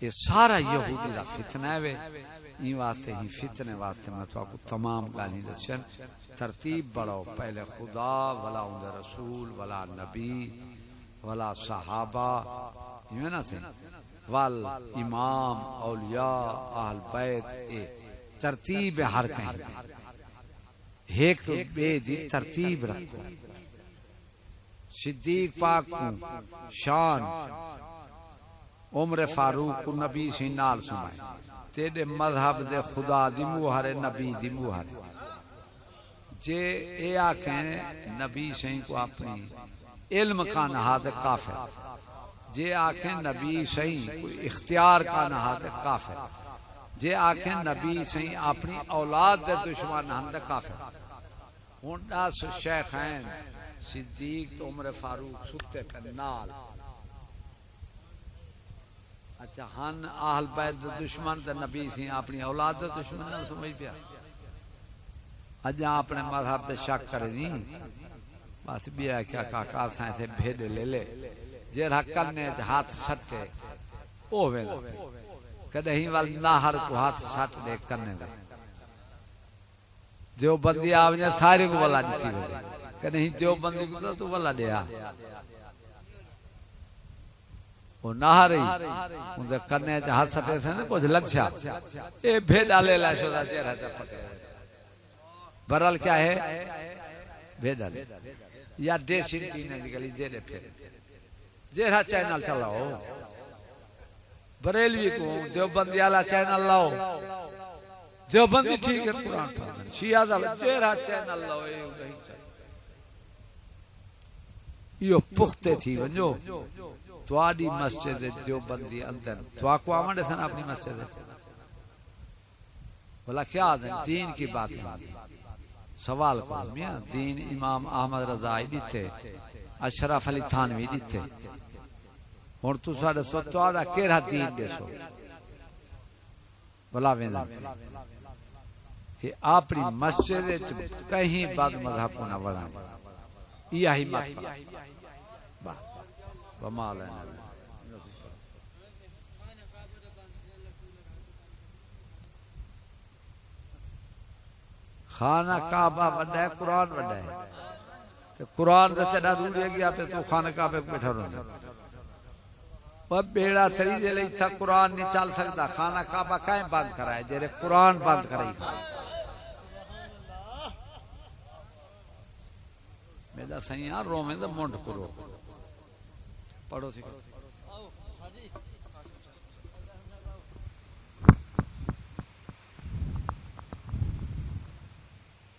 یہ سارا یہودی دا فتنہ ہے وے۔ این واسطے ہی فتنے واسطے میں تو تمام گالی دسن۔ ترتیب بڑھو پہلے خدا، ولا رسول، ولا نبی۔ ولا صحابہ یہ نا سے ول امام، اولیاء، اہل بیت، اے ترتیب ہر کہیں۔ ایک تو بے دی ترتیب رکھو۔ صدیق پاک کو شان، عمر فاروق کو نبی سے نال سنائے۔ تیرے مذہب دے خدا دی موہر نبی دی موہر جے اے آکھیں، نبی سے کو اپنی علم کا نہاد کافر۔ جے آکھیں نبی صحیح کوئی اختیار کا نہاد کافر۔ جے آکھیں نبی صحیح اپنی اولاد دے دشمن ہند کافر۔ ہونڈا سو شیخین صدیق تو عمر فاروق ستے کر نال۔ اچھا ہن آہل بیت دشمن تے نبی سی اپنی اولاد دے دشمن نہ سمجھ پیا۔ اجا اپنے مذہب تے شک کرے نہیں بس بیا کیا کاکا سائیں سے بھیڈ لے لے جیرا کرنے ہاتھ سٹے او ویلا کدے ہی وال نہ ہر کو ہاتھ سٹ دے کرنے دا جو بندی آونے سارے کو والا دیتی وے کدے ہی جو بندی کو تو والا دیا وہ نہ رہی ان دے کنے چ ہاتھ سٹے تھے کچھ لگشا اے بھیڈا لے لا شودا چہرہ تے پکے برل کیا ہے بھیڈا یا دیسی تین دی گلی دے دے پھر جہرا چینل چلاؤ بریلوی کو دیوبندی والا چینل لاؤ دیوبندی ٹھیک ہے قرآن شیعہ دا جہرا چینل لاؤ اے وہی یہ پختے تھی ونجو تواڈی مسجد جو بندی اندر تو کو آمنے سن اپنی مسجد بلا کیا دین کی بات سوال کرو میاں، دین امام احمد رضا دیتے اشرف علی تھانوی دیتے۔ ہن تو ساڈے سو تواڈا دین دسو بلا ویندا اپنی مسجد کہیں بد مذہب نہ وڑا یہی مت واہ کمال ہے۔ خانہ کعبہ بڑا ہے، قرآن بڑا ہے۔ قرآن کا چڑا دور ہے گیا پہ تو خانہ کعبہ پہ بیٹھا رہنا وہ بیڑا تری دے لئی تھا، قرآن نہیں چل سکتا۔ خانہ کعبہ کہیں بند کرائے جیرے قرآن بند کرائی۔ میرا سیاں رو میں تو منڈ کرو پڑھو سی